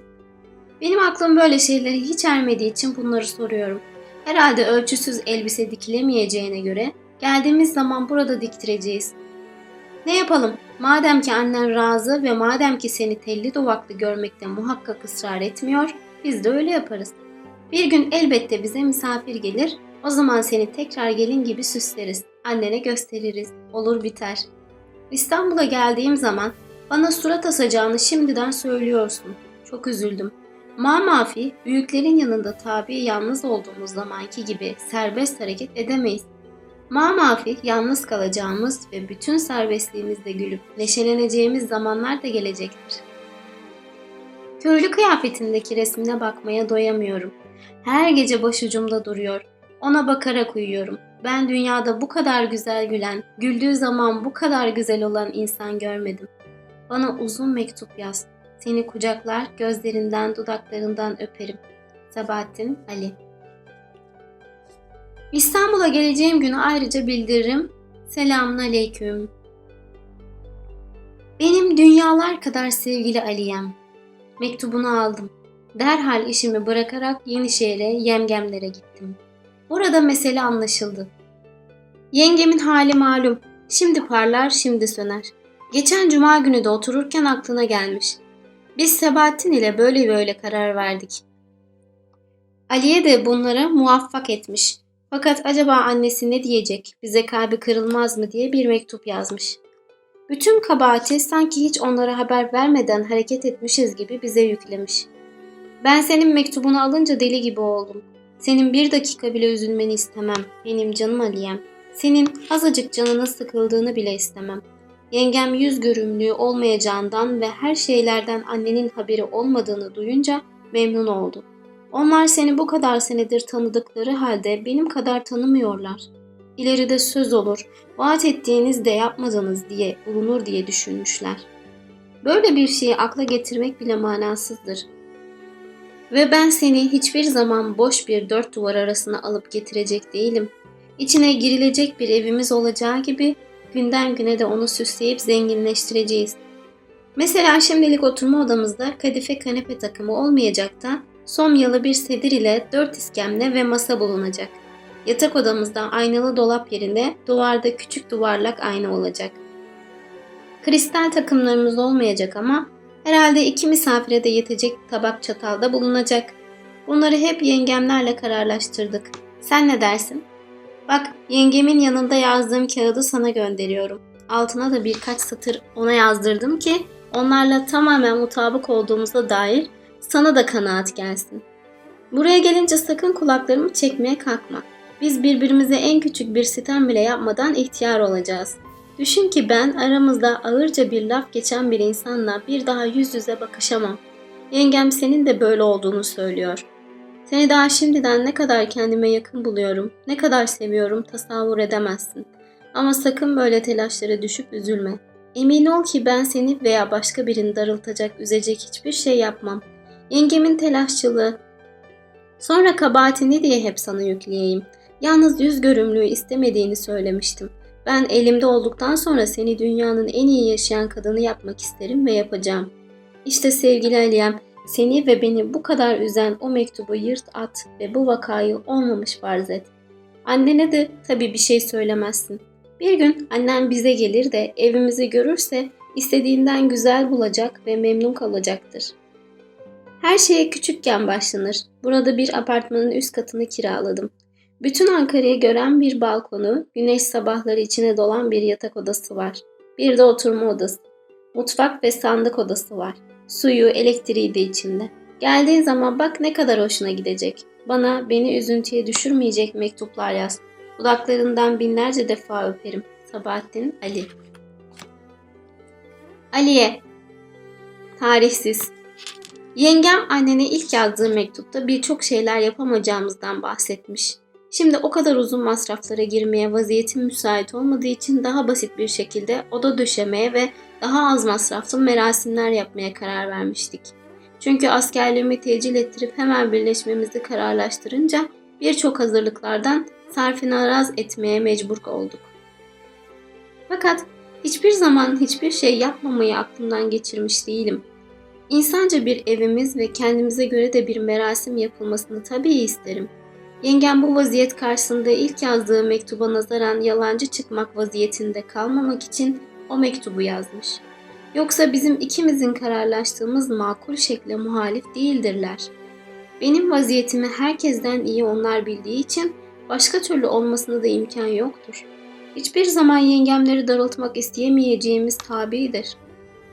Benim aklım böyle şeylere hiç ermediği için bunları soruyorum. Herhalde ölçüsüz elbise dikilemeyeceğine göre geldiğimiz zaman burada diktireceğiz. Ne yapalım? Madem ki annen razı ve madem ki seni telli duvaklı görmekte muhakkak ısrar etmiyor, biz de öyle yaparız. Bir gün elbette bize misafir gelir, o zaman seni tekrar gelin gibi süsleriz annene gösteririz. Olur biter. İstanbul'a geldiğim zaman bana surat asacağını şimdiden söylüyorsun. Çok üzüldüm. Ma mafi, büyüklerin yanında tabi yalnız olduğumuz zamanki gibi serbest hareket edemeyiz. Ma mafi, yalnız kalacağımız ve bütün serbestliğimizle gülüp neşeleneceğimiz zamanlar da gelecektir. Köylü kıyafetindeki resmine bakmaya doyamıyorum. Her gece başucumda duruyor. Ona bakarak uyuyorum. Ben dünyada bu kadar güzel gülen, güldüğü zaman bu kadar güzel olan insan görmedim. Bana uzun mektup yaz. Seni kucaklar, gözlerinden, dudaklarından öperim. Sabahattin Ali İstanbul'a geleceğim günü ayrıca bildiririm. Selamun aleyküm. Benim dünyalar kadar sevgili Aliyem. Mektubunu aldım. Derhal işimi bırakarak Yenişehir'e, Yemgemlere gittim. Orada mesele anlaşıldı. Yengemin hali malum. Şimdi parlar, şimdi söner. Geçen cuma günü de otururken aklına gelmiş. Biz Sebahattin ile böyle böyle karar verdik. Aliye de bunlara muvaffak etmiş. Fakat acaba annesi ne diyecek, bize kalbi kırılmaz mı diye bir mektup yazmış. Bütün kabahati sanki hiç onlara haber vermeden hareket etmişiz gibi bize yüklemiş. Ben senin mektubunu alınca deli gibi oldum. Senin bir dakika bile üzülmeni istemem. Benim canım Aliyem. Senin azıcık canının sıkıldığını bile istemem. Yengem yüz görümlüğü olmayacağından ve her şeylerden annenin haberi olmadığını duyunca memnun oldu. Onlar seni bu kadar senedir tanıdıkları halde benim kadar tanımıyorlar. İleride söz olur, vaat ettiğiniz de yapmadınız diye bulunur diye düşünmüşler. Böyle bir şeyi akla getirmek bile manasızdır. Ve ben seni hiçbir zaman boş bir dört duvar arasına alıp getirecek değilim. İçine girilecek bir evimiz olacağı gibi günden güne de onu süsleyip zenginleştireceğiz. Mesela şimdilik oturma odamızda kadife kanepe takımı olmayacak da somyalı bir sedir ile dört iskemle ve masa bulunacak. Yatak odamızda aynalı dolap yerine duvarda küçük duvarlak ayna olacak. Kristal takımlarımız olmayacak ama herhalde iki misafire de yetecek tabak çatalda bulunacak. Bunları hep yengemlerle kararlaştırdık. Sen ne dersin? Bak yengemin yanında yazdığım kağıdı sana gönderiyorum. Altına da birkaç satır ona yazdırdım ki onlarla tamamen mutabık olduğumuza dair sana da kanaat gelsin. Buraya gelince sakın kulaklarımı çekmeye kalkma. Biz birbirimize en küçük bir sitem bile yapmadan ihtiyar olacağız. Düşün ki ben aramızda ağırca bir laf geçen bir insanla bir daha yüz yüze bakışamam. Yengem senin de böyle olduğunu söylüyor. Seni daha şimdiden ne kadar kendime yakın buluyorum, ne kadar seviyorum tasavvur edemezsin. Ama sakın böyle telaşlara düşüp üzülme. Emin ol ki ben seni veya başka birini darıltacak, üzecek hiçbir şey yapmam. Yengemin telaşçılığı. Sonra kabahatini diye hep sana yükleyeyim. Yalnız yüz görümlüğü istemediğini söylemiştim. Ben elimde olduktan sonra seni dünyanın en iyi yaşayan kadını yapmak isterim ve yapacağım. İşte sevgili Aliyem, seni ve beni bu kadar üzen o mektubu yırt at ve bu vakayı olmamış farz et. Annene de tabii bir şey söylemezsin. Bir gün annem bize gelir de evimizi görürse istediğinden güzel bulacak ve memnun kalacaktır. Her şeye küçükken başlanır. Burada bir apartmanın üst katını kiraladım. Bütün Ankara'yı gören bir balkonu, güneş sabahları içine dolan bir yatak odası var. Bir de oturma odası. Mutfak ve sandık odası var. Suyu, elektriği de içinde. Geldiğin zaman bak ne kadar hoşuna gidecek. Bana beni üzüntüye düşürmeyecek mektuplar yaz. Dudaklarından binlerce defa öperim. Sabahattin Ali Aliye Tarihsiz Yengem annene ilk yazdığı mektupta birçok şeyler yapamayacağımızdan bahsetmiş. Şimdi o kadar uzun masraflara girmeye vaziyetim müsait olmadığı için daha basit bir şekilde oda döşemeye ve daha az masraflı merasimler yapmaya karar vermiştik. Çünkü askerliğimi tecil ettirip hemen birleşmemizi kararlaştırınca birçok hazırlıklardan sarfinaraz etmeye mecbur olduk. Fakat hiçbir zaman hiçbir şey yapmamayı aklımdan geçirmiş değilim. İnsanca bir evimiz ve kendimize göre de bir merasim yapılmasını tabii isterim. Yengem bu vaziyet karşısında ilk yazdığı mektuba nazaran yalancı çıkmak vaziyetinde kalmamak için o mektubu yazmış. Yoksa bizim ikimizin kararlaştığımız makul şekle muhalif değildirler. Benim vaziyetimi herkesten iyi onlar bildiği için başka türlü olmasına da imkan yoktur. Hiçbir zaman yengemleri daraltmak isteyemeyeceğimiz tabidir.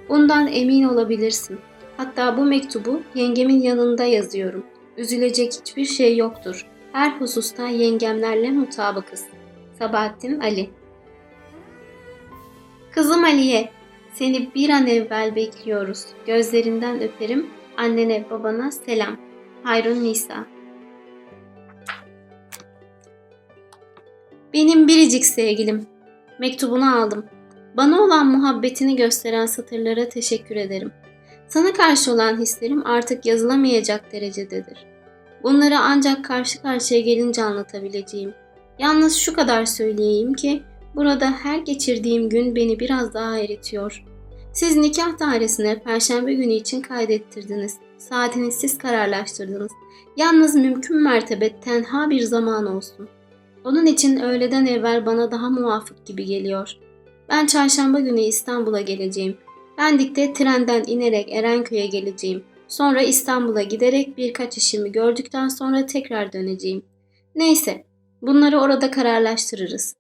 Bundan emin olabilirsin. Hatta bu mektubu yengemin yanında yazıyorum. Üzülecek hiçbir şey yoktur. Her hususta yengemlerle mutabıkız. Sabahattin Ali Kızım Aliye, seni bir an evvel bekliyoruz. Gözlerinden öperim. Annene babana selam. Hayrun Nisa Benim biricik sevgilim. Mektubunu aldım. Bana olan muhabbetini gösteren satırlara teşekkür ederim. Sana karşı olan hislerim artık yazılamayacak derecededir. Bunları ancak karşı karşıya gelince anlatabileceğim. Yalnız şu kadar söyleyeyim ki burada her geçirdiğim gün beni biraz daha eritiyor. Siz nikah dairesine perşembe günü için kaydettirdiniz. Saatini siz kararlaştırdınız. Yalnız mümkün mertebe tenha bir zaman olsun. Onun için öğleden evvel bana daha muvafık gibi geliyor. Ben çarşamba günü İstanbul'a geleceğim. Pendik'te trenden inerek Erenköy'e geleceğim. Sonra İstanbul'a giderek birkaç işimi gördükten sonra tekrar döneceğim. Neyse, bunları orada kararlaştırırız.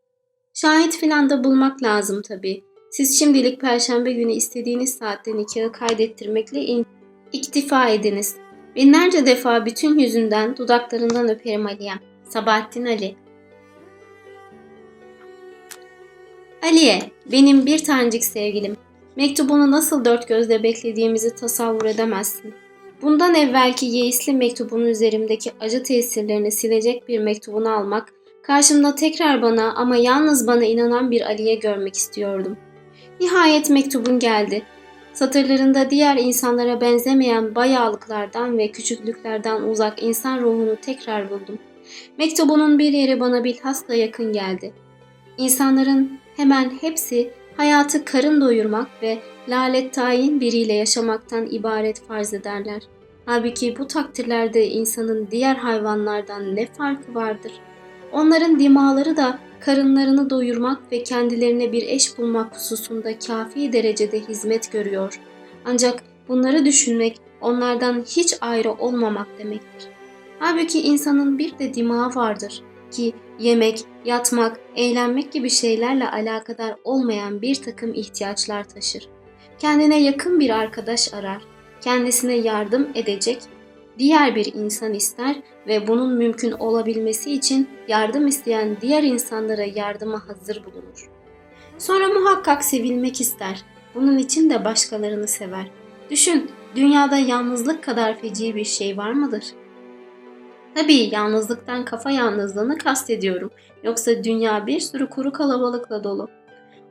Şahit filan da bulmak lazım tabii. Siz şimdilik perşembe günü istediğiniz saatte nikahı kaydettirmekle in- iktifa ediniz. Binlerce defa bütün yüzünden, dudaklarından öperim Ali'ye. Sabahattin Ali Aliye, benim bir tanecik sevgilim. Mektubunu nasıl dört gözle beklediğimizi tasavvur edemezsin. Bundan evvelki yeisli mektubun üzerimdeki acı tesirlerini silecek bir mektubunu almak, karşımda tekrar bana ama yalnız bana inanan bir Aliye görmek istiyordum. Nihayet mektubun geldi. Satırlarında diğer insanlara benzemeyen bayağılıklardan ve küçüklüklerden uzak insan ruhunu tekrar buldum. Mektubunun bir yeri bana bilhassa yakın geldi. İnsanların hemen hepsi hayatı karın doyurmak ve lalet tayin biriyle yaşamaktan ibaret farz ederler. Halbuki bu takdirlerde insanın diğer hayvanlardan ne farkı vardır? Onların dimaları da karınlarını doyurmak ve kendilerine bir eş bulmak hususunda kafi derecede hizmet görüyor. Ancak bunları düşünmek onlardan hiç ayrı olmamak demektir. Halbuki insanın bir de dimağı vardır ki yemek, yatmak, eğlenmek gibi şeylerle alakadar olmayan bir takım ihtiyaçlar taşır. Kendine yakın bir arkadaş arar, kendisine yardım edecek diğer bir insan ister ve bunun mümkün olabilmesi için yardım isteyen diğer insanlara yardıma hazır bulunur. Sonra muhakkak sevilmek ister. Bunun için de başkalarını sever. Düşün, dünyada yalnızlık kadar feci bir şey var mıdır? Tabii yalnızlıktan kafa yalnızlığını kastediyorum. Yoksa dünya bir sürü kuru kalabalıkla dolu.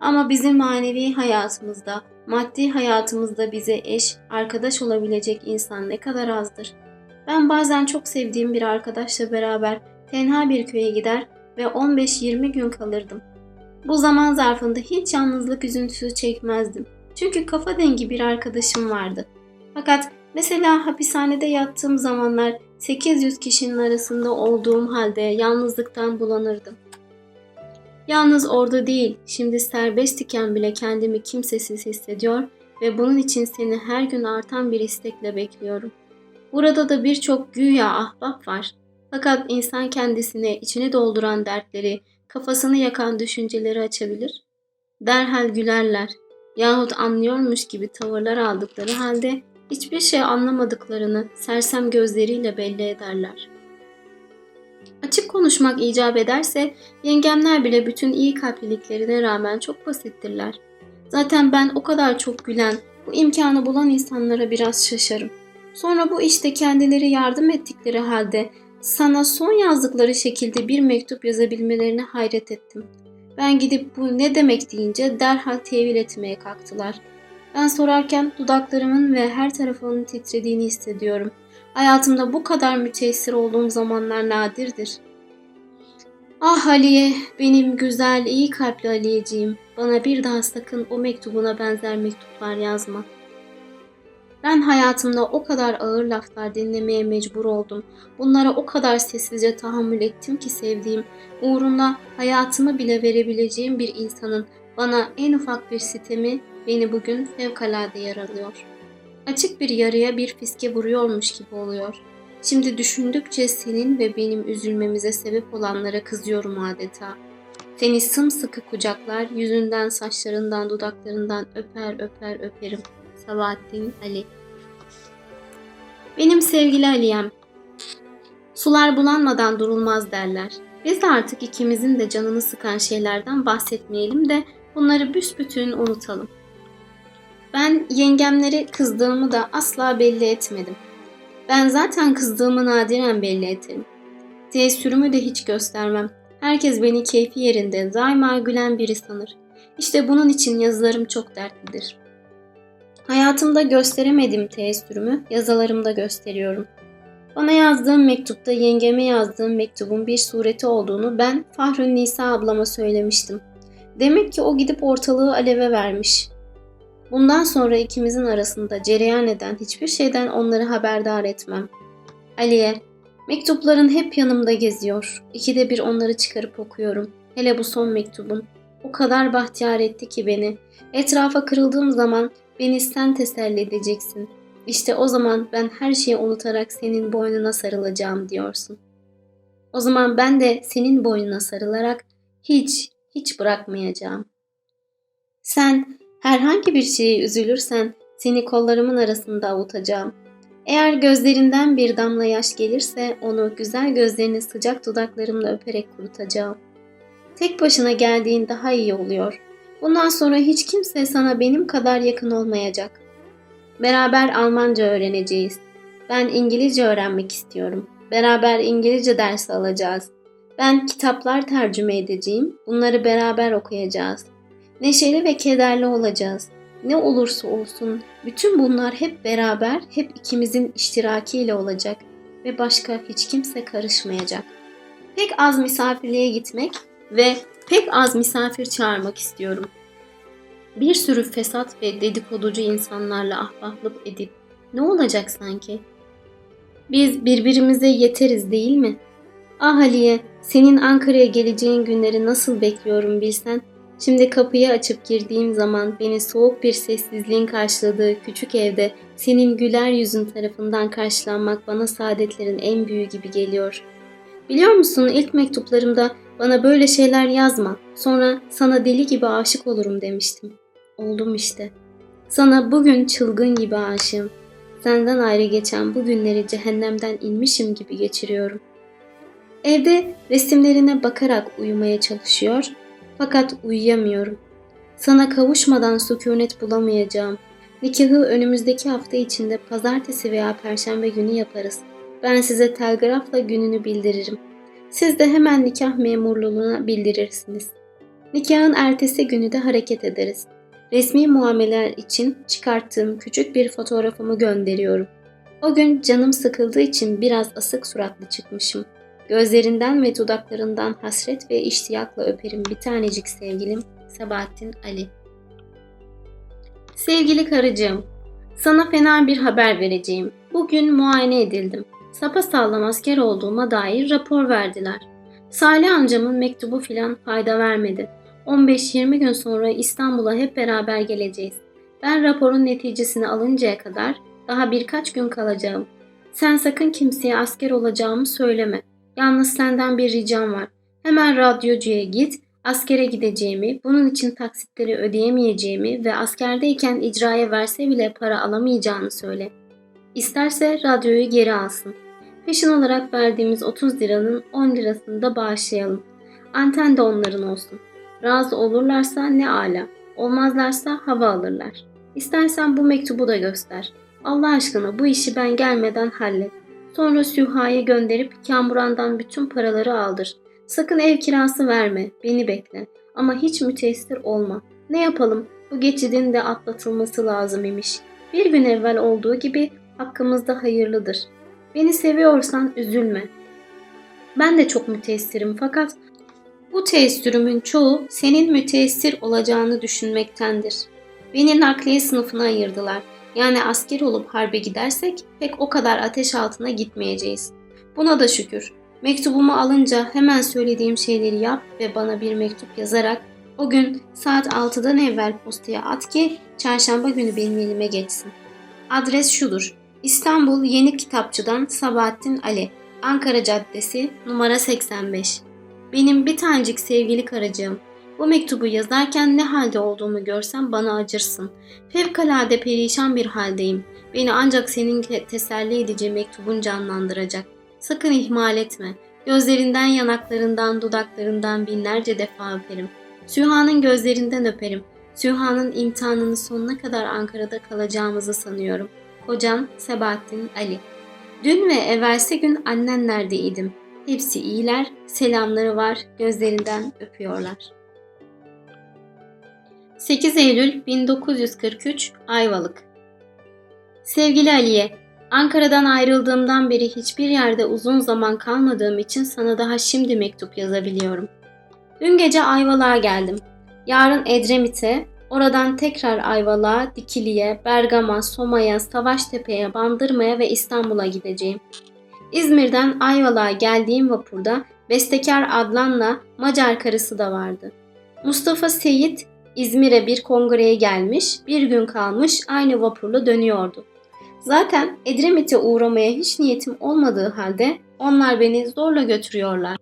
Ama bizim manevi hayatımızda, maddi hayatımızda bize eş, arkadaş olabilecek insan ne kadar azdır. Ben bazen çok sevdiğim bir arkadaşla beraber tenha bir köye gider ve 15-20 gün kalırdım. Bu zaman zarfında hiç yalnızlık üzüntüsü çekmezdim. Çünkü kafa dengi bir arkadaşım vardı. Fakat mesela hapishanede yattığım zamanlar 800 kişinin arasında olduğum halde yalnızlıktan bulanırdım. Yalnız orada değil, şimdi serbest iken bile kendimi kimsesiz hissediyor ve bunun için seni her gün artan bir istekle bekliyorum. Burada da birçok güya ahbap var. Fakat insan kendisine içini dolduran dertleri, kafasını yakan düşünceleri açabilir. Derhal gülerler yahut anlıyormuş gibi tavırlar aldıkları halde hiçbir şey anlamadıklarını sersem gözleriyle belli ederler. Açık konuşmak icap ederse yengemler bile bütün iyi kalpliliklerine rağmen çok basittirler. Zaten ben o kadar çok gülen, bu imkanı bulan insanlara biraz şaşarım. Sonra bu işte kendileri yardım ettikleri halde sana son yazdıkları şekilde bir mektup yazabilmelerine hayret ettim. Ben gidip bu ne demek deyince derhal tevil etmeye kalktılar. Ben sorarken dudaklarımın ve her tarafımın titrediğini hissediyorum. Hayatımda bu kadar müteessir olduğum zamanlar nadirdir. Ah Aliye, benim güzel, iyi kalpli Aliyeciğim. Bana bir daha sakın o mektubuna benzer mektuplar yazma.'' Ben hayatımda o kadar ağır laflar dinlemeye mecbur oldum. Bunlara o kadar sessizce tahammül ettim ki sevdiğim, uğruna hayatımı bile verebileceğim bir insanın bana en ufak bir sitemi beni bugün fevkalade yaralıyor. Açık bir yarıya bir fiske vuruyormuş gibi oluyor. Şimdi düşündükçe senin ve benim üzülmemize sebep olanlara kızıyorum adeta. Seni sımsıkı kucaklar, yüzünden, saçlarından, dudaklarından öper öper öperim. Sabahattin Ali Benim sevgili Ali'yem, sular bulanmadan durulmaz derler. Biz de artık ikimizin de canını sıkan şeylerden bahsetmeyelim de bunları büsbütün unutalım. Ben yengemlere kızdığımı da asla belli etmedim. Ben zaten kızdığımı nadiren belli ederim. Teessürümü de hiç göstermem. Herkes beni keyfi yerinde, daima gülen biri sanır. İşte bunun için yazılarım çok dertlidir. Hayatımda gösteremediğim teessürümü yazılarımda gösteriyorum. Bana yazdığım mektupta yengeme yazdığım mektubun bir sureti olduğunu ben Fahrün Nisa ablama söylemiştim. Demek ki o gidip ortalığı aleve vermiş. Bundan sonra ikimizin arasında cereyan eden hiçbir şeyden onları haberdar etmem. Aliye, mektupların hep yanımda geziyor. İkide bir onları çıkarıp okuyorum. Hele bu son mektubun. O kadar bahtiyar etti ki beni. Etrafa kırıldığım zaman beni sen teselli edeceksin. İşte o zaman ben her şeyi unutarak senin boynuna sarılacağım diyorsun. O zaman ben de senin boynuna sarılarak hiç, hiç bırakmayacağım. Sen herhangi bir şeye üzülürsen seni kollarımın arasında avutacağım. Eğer gözlerinden bir damla yaş gelirse onu güzel gözlerini sıcak dudaklarımla öperek kurutacağım. Tek başına geldiğin daha iyi oluyor. Bundan sonra hiç kimse sana benim kadar yakın olmayacak. Beraber Almanca öğreneceğiz. Ben İngilizce öğrenmek istiyorum. Beraber İngilizce dersi alacağız. Ben kitaplar tercüme edeceğim. Bunları beraber okuyacağız. Neşeli ve kederli olacağız. Ne olursa olsun bütün bunlar hep beraber, hep ikimizin iştirakiyle olacak ve başka hiç kimse karışmayacak. Pek az misafirliğe gitmek ve pek az misafir çağırmak istiyorum. Bir sürü fesat ve dedikoducu insanlarla ahbaplık edip ne olacak sanki? Biz birbirimize yeteriz değil mi? Ah Aliye, senin Ankara'ya geleceğin günleri nasıl bekliyorum bilsen. Şimdi kapıyı açıp girdiğim zaman beni soğuk bir sessizliğin karşıladığı küçük evde senin güler yüzün tarafından karşılanmak bana saadetlerin en büyüğü gibi geliyor. Biliyor musun ilk mektuplarımda bana böyle şeyler yazma. Sonra sana deli gibi aşık olurum demiştim. Oldum işte. Sana bugün çılgın gibi aşığım. Senden ayrı geçen bu günleri cehennemden inmişim gibi geçiriyorum. Evde resimlerine bakarak uyumaya çalışıyor fakat uyuyamıyorum. Sana kavuşmadan sükunet bulamayacağım. Nikahı önümüzdeki hafta içinde pazartesi veya perşembe günü yaparız. Ben size telgrafla gününü bildiririm. Siz de hemen nikah memurluğuna bildirirsiniz. Nikahın ertesi günü de hareket ederiz. Resmi muameleler için çıkarttığım küçük bir fotoğrafımı gönderiyorum. O gün canım sıkıldığı için biraz asık suratlı çıkmışım. Gözlerinden ve dudaklarından hasret ve iştiyakla öperim bir tanecik sevgilim Sabahattin Ali. Sevgili karıcığım, sana fena bir haber vereceğim. Bugün muayene edildim. Sapa sağlam asker olduğuma dair rapor verdiler. Salih amcamın mektubu filan fayda vermedi. 15-20 gün sonra İstanbul'a hep beraber geleceğiz. Ben raporun neticesini alıncaya kadar daha birkaç gün kalacağım. Sen sakın kimseye asker olacağımı söyleme. Yalnız senden bir ricam var. Hemen radyocuya git, askere gideceğimi, bunun için taksitleri ödeyemeyeceğimi ve askerdeyken icraya verse bile para alamayacağını söyle. İsterse radyoyu geri alsın. Peşin olarak verdiğimiz 30 liranın 10 lirasını da bağışlayalım. Anten de onların olsun. Razı olurlarsa ne ala, olmazlarsa hava alırlar. İstersen bu mektubu da göster. Allah aşkına bu işi ben gelmeden hallet. Sonra Süha'ya gönderip Kamuran'dan bütün paraları aldır. Sakın ev kirası verme, beni bekle. Ama hiç müteessir olma. Ne yapalım, bu geçidin de atlatılması lazım imiş. Bir gün evvel olduğu gibi hakkımızda hayırlıdır. Beni seviyorsan üzülme. Ben de çok müteessirim fakat bu teessürümün çoğu senin müteessir olacağını düşünmektendir. Beni nakliye sınıfına ayırdılar. Yani asker olup harbe gidersek pek o kadar ateş altına gitmeyeceğiz. Buna da şükür. Mektubumu alınca hemen söylediğim şeyleri yap ve bana bir mektup yazarak o gün saat 6'dan evvel postaya at ki çarşamba günü benim elime geçsin. Adres şudur. İstanbul Yeni Kitapçı'dan Sabahattin Ali, Ankara Caddesi, numara 85. Benim bir tanecik sevgili karıcığım, bu mektubu yazarken ne halde olduğumu görsen bana acırsın. Fevkalade perişan bir haldeyim. Beni ancak senin teselli edici mektubun canlandıracak. Sakın ihmal etme. Gözlerinden, yanaklarından, dudaklarından binlerce defa öperim. Süha'nın gözlerinden öperim. Süha'nın imtihanını sonuna kadar Ankara'da kalacağımızı sanıyorum. Kocam Sebahattin Ali. Dün ve evvelsi gün annenlerdeydim. Hepsi iyiler, selamları var, gözlerinden öpüyorlar. 8 Eylül 1943 Ayvalık Sevgili Aliye, Ankara'dan ayrıldığımdan beri hiçbir yerde uzun zaman kalmadığım için sana daha şimdi mektup yazabiliyorum. Dün gece Ayvalık'a geldim. Yarın Edremit'e, oradan tekrar Ayvalık'a, Dikili'ye, Bergama, Soma'ya, Savaştepe'ye, Bandırma'ya ve İstanbul'a gideceğim. İzmir'den Ayvalık'a geldiğim vapurda Bestekar Adlan'la Macar karısı da vardı. Mustafa Seyit İzmir'e bir kongreye gelmiş, bir gün kalmış aynı vapurla dönüyordu. Zaten Edremit'e uğramaya hiç niyetim olmadığı halde onlar beni zorla götürüyorlar.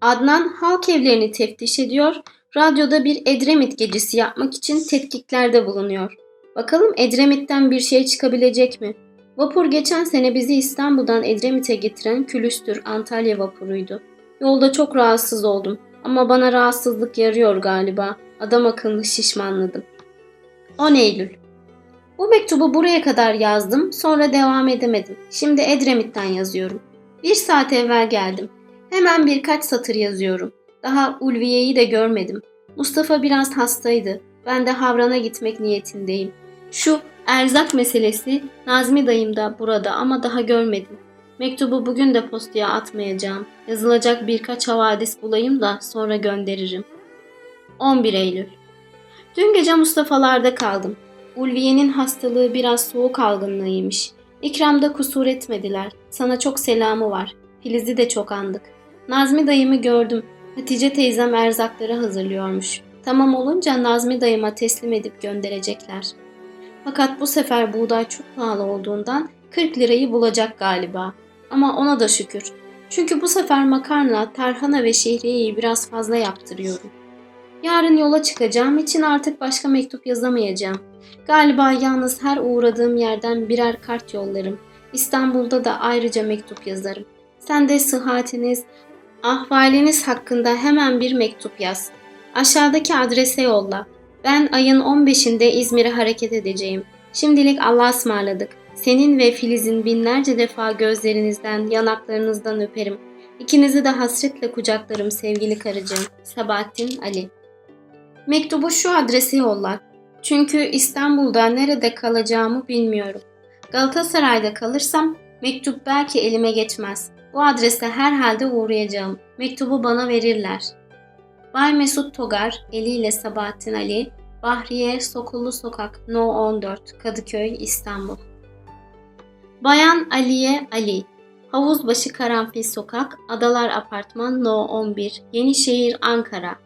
Adnan halk evlerini teftiş ediyor, radyoda bir Edremit gecesi yapmak için tetkiklerde bulunuyor. Bakalım Edremit'ten bir şey çıkabilecek mi? Vapur geçen sene bizi İstanbul'dan Edremit'e getiren Külüstür Antalya vapuruydu. Yolda çok rahatsız oldum ama bana rahatsızlık yarıyor galiba. Adam akıllı şişmanladım. 10 Eylül Bu mektubu buraya kadar yazdım, sonra devam edemedim. Şimdi Edremit'ten yazıyorum. Bir saat evvel geldim. Hemen birkaç satır yazıyorum. Daha Ulviye'yi de görmedim. Mustafa biraz hastaydı. Ben de Havran'a gitmek niyetindeyim. Şu erzak meselesi Nazmi dayım da burada ama daha görmedim. Mektubu bugün de postaya atmayacağım. Yazılacak birkaç havadis bulayım da sonra gönderirim. 11 Eylül Dün gece Mustafa'larda kaldım. Ulviye'nin hastalığı biraz soğuk algınlığıymış. İkramda kusur etmediler. Sana çok selamı var. Filiz'i de çok andık. Nazmi dayımı gördüm. Hatice teyzem erzakları hazırlıyormuş. Tamam olunca Nazmi dayıma teslim edip gönderecekler. Fakat bu sefer buğday çok pahalı olduğundan 40 lirayı bulacak galiba. Ama ona da şükür. Çünkü bu sefer makarna, tarhana ve şehriyeyi biraz fazla yaptırıyorum. Yarın yola çıkacağım için artık başka mektup yazamayacağım. Galiba yalnız her uğradığım yerden birer kart yollarım. İstanbul'da da ayrıca mektup yazarım. Sen de sıhhatiniz, ahvaliniz hakkında hemen bir mektup yaz. Aşağıdaki adrese yolla. Ben ayın 15'inde İzmir'e hareket edeceğim. Şimdilik Allah'a ısmarladık. Senin ve Filiz'in binlerce defa gözlerinizden, yanaklarınızdan öperim. İkinizi de hasretle kucaklarım sevgili karıcığım. Sabahattin Ali Mektubu şu adrese yolla. Çünkü İstanbul'da nerede kalacağımı bilmiyorum. Galatasaray'da kalırsam mektup belki elime geçmez. Bu adreste herhalde uğrayacağım. Mektubu bana verirler. Bay Mesut Togar, eliyle Sabahattin Ali, Bahriye Sokullu Sokak No 14 Kadıköy İstanbul Bayan Aliye Ali Havuzbaşı Karanfil Sokak Adalar Apartman No 11 Yenişehir Ankara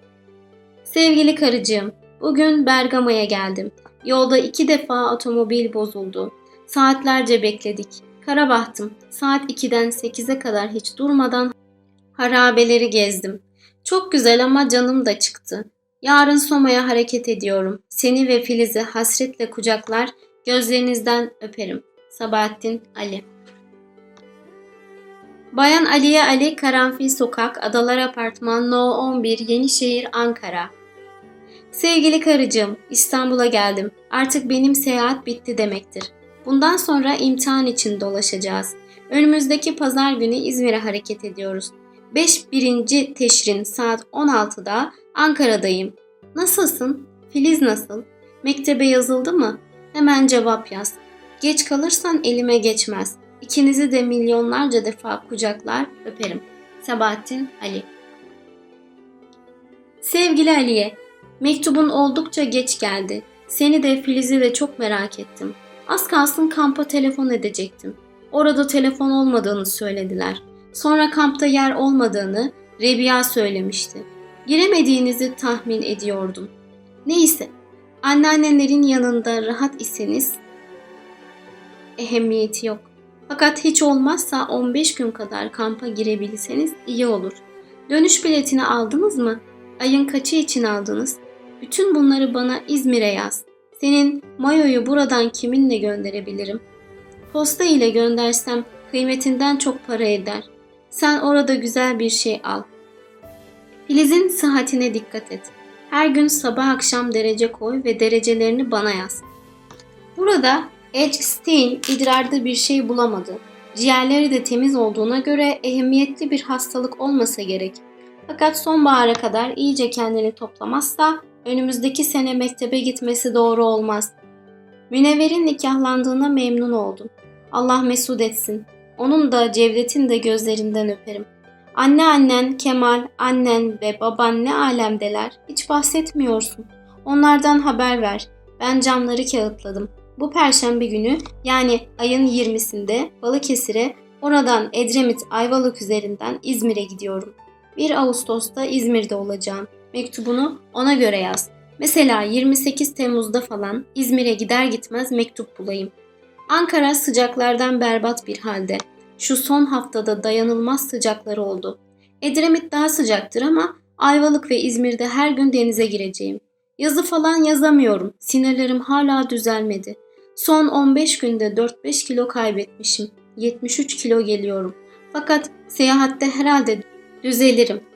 Sevgili karıcığım, bugün Bergama'ya geldim. Yolda iki defa otomobil bozuldu. Saatlerce bekledik. Kara bahtım. Saat 2'den 8'e kadar hiç durmadan harabeleri gezdim. Çok güzel ama canım da çıktı. Yarın Soma'ya hareket ediyorum. Seni ve Filiz'i hasretle kucaklar, gözlerinizden öperim. Sabahattin Ali Bayan Aliye Ali Karanfil Sokak, Adalar Apartman No 11, Yenişehir, Ankara. Sevgili karıcığım, İstanbul'a geldim. Artık benim seyahat bitti demektir. Bundan sonra imtihan için dolaşacağız. Önümüzdeki pazar günü İzmir'e hareket ediyoruz. 5 birinci teşrin saat 16'da Ankara'dayım. Nasılsın? Filiz nasıl? Mektebe yazıldı mı? Hemen cevap yaz. Geç kalırsan elime geçmez. İkinizi de milyonlarca defa kucaklar, öperim. Sabahattin Ali Sevgili Aliye, mektubun oldukça geç geldi. Seni de Filiz'i de çok merak ettim. Az kalsın kampa telefon edecektim. Orada telefon olmadığını söylediler. Sonra kampta yer olmadığını Rebiya söylemişti. Giremediğinizi tahmin ediyordum. Neyse, anneannelerin yanında rahat iseniz ehemmiyeti yok. Fakat hiç olmazsa 15 gün kadar kampa girebilseniz iyi olur. Dönüş biletini aldınız mı? Ayın kaçı için aldınız? Bütün bunları bana İzmir'e yaz. Senin mayoyu buradan kiminle gönderebilirim? Posta ile göndersem kıymetinden çok para eder. Sen orada güzel bir şey al. Filiz'in sıhhatine dikkat et. Her gün sabah akşam derece koy ve derecelerini bana yaz. Burada Edgstein idrarda bir şey bulamadı. Ciğerleri de temiz olduğuna göre ehemmiyetli bir hastalık olmasa gerek. Fakat sonbahara kadar iyice kendini toplamazsa önümüzdeki sene mektebe gitmesi doğru olmaz. Münevver'in nikahlandığına memnun oldum. Allah mesut etsin. Onun da Cevdet'in de gözlerinden öperim. Anne annen, Kemal, annen ve baban ne alemdeler hiç bahsetmiyorsun. Onlardan haber ver. Ben camları kağıtladım. Bu perşembe günü yani ayın 20'sinde Balıkesir'e oradan Edremit Ayvalık üzerinden İzmir'e gidiyorum. 1 Ağustos'ta İzmir'de olacağım. Mektubunu ona göre yaz. Mesela 28 Temmuz'da falan İzmir'e gider gitmez mektup bulayım. Ankara sıcaklardan berbat bir halde. Şu son haftada dayanılmaz sıcakları oldu. Edremit daha sıcaktır ama Ayvalık ve İzmir'de her gün denize gireceğim. Yazı falan yazamıyorum. Sinirlerim hala düzelmedi. Son 15 günde 4-5 kilo kaybetmişim. 73 kilo geliyorum. Fakat seyahatte herhalde düzelirim.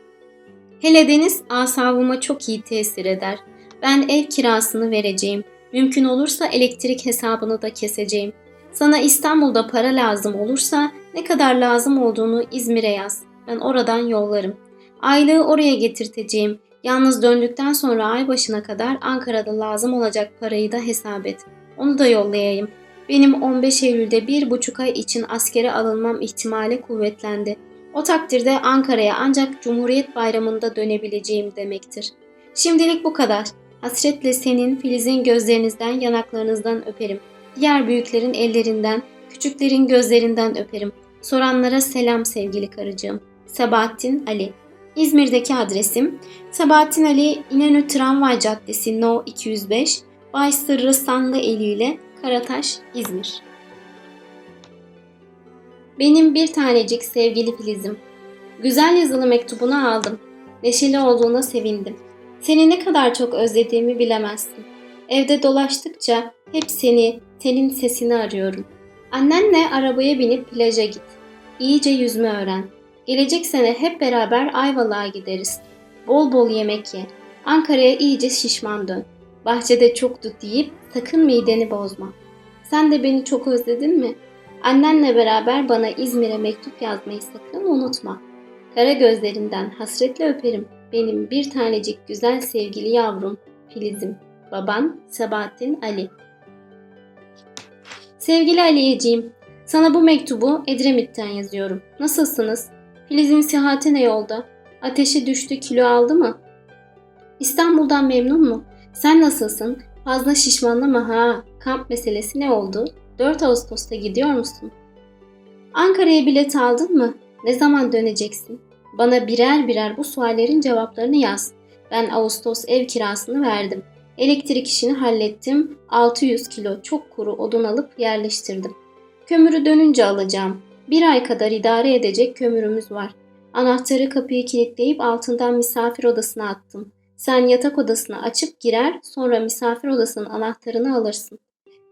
Hele deniz asabıma çok iyi tesir eder. Ben ev kirasını vereceğim. Mümkün olursa elektrik hesabını da keseceğim. Sana İstanbul'da para lazım olursa ne kadar lazım olduğunu İzmir'e yaz. Ben oradan yollarım. Aylığı oraya getirteceğim. Yalnız döndükten sonra ay başına kadar Ankara'da lazım olacak parayı da hesap et. Onu da yollayayım. Benim 15 Eylül'de bir buçuk ay için askere alınmam ihtimali kuvvetlendi. O takdirde Ankara'ya ancak Cumhuriyet Bayramı'nda dönebileceğim demektir. Şimdilik bu kadar. Hasretle senin, Filiz'in gözlerinizden, yanaklarınızdan öperim. Diğer büyüklerin ellerinden, küçüklerin gözlerinden öperim. Soranlara selam sevgili karıcığım. Sabahattin Ali İzmir'deki adresim Sabahattin Ali İnönü Tramvay Caddesi No 205 Bay Sırrı Sanlı Eli ile Karataş, İzmir. Benim bir tanecik sevgili Filiz'im. Güzel yazılı mektubunu aldım. Neşeli olduğuna sevindim. Seni ne kadar çok özlediğimi bilemezsin. Evde dolaştıkça hep seni, senin sesini arıyorum. Annenle arabaya binip plaja git. İyice yüzme öğren. Gelecek sene hep beraber Ayvalık'a gideriz. Bol bol yemek ye. Ankara'ya iyice şişman dön. Bahçede çok tut deyip sakın mideni bozma. Sen de beni çok özledin mi? Annenle beraber bana İzmir'e mektup yazmayı sakın unutma. Kara gözlerinden hasretle öperim. Benim bir tanecik güzel sevgili yavrum, Filiz'im. Baban Sabahattin Ali. Sevgili Aliyeciğim, sana bu mektubu Edremit'ten yazıyorum. Nasılsınız? Filiz'in sıhhati ne yolda? Ateşi düştü, kilo aldı mı? İstanbul'dan memnun mu? Sen nasılsın? Fazla şişmanlama ha. Kamp meselesi ne oldu? 4 Ağustos'ta gidiyor musun? Ankara'ya bilet aldın mı? Ne zaman döneceksin? Bana birer birer bu suallerin cevaplarını yaz. Ben Ağustos ev kirasını verdim. Elektrik işini hallettim. 600 kilo çok kuru odun alıp yerleştirdim. Kömürü dönünce alacağım. Bir ay kadar idare edecek kömürümüz var. Anahtarı kapıyı kilitleyip altından misafir odasına attım. Sen yatak odasına açıp girer, sonra misafir odasının anahtarını alırsın.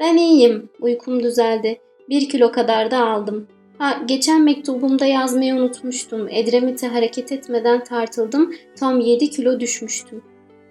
Ben iyiyim, uykum düzeldi. Bir kilo kadar da aldım. Ha, geçen mektubumda yazmayı unutmuştum. Edremit'e hareket etmeden tartıldım. Tam 7 kilo düşmüştüm.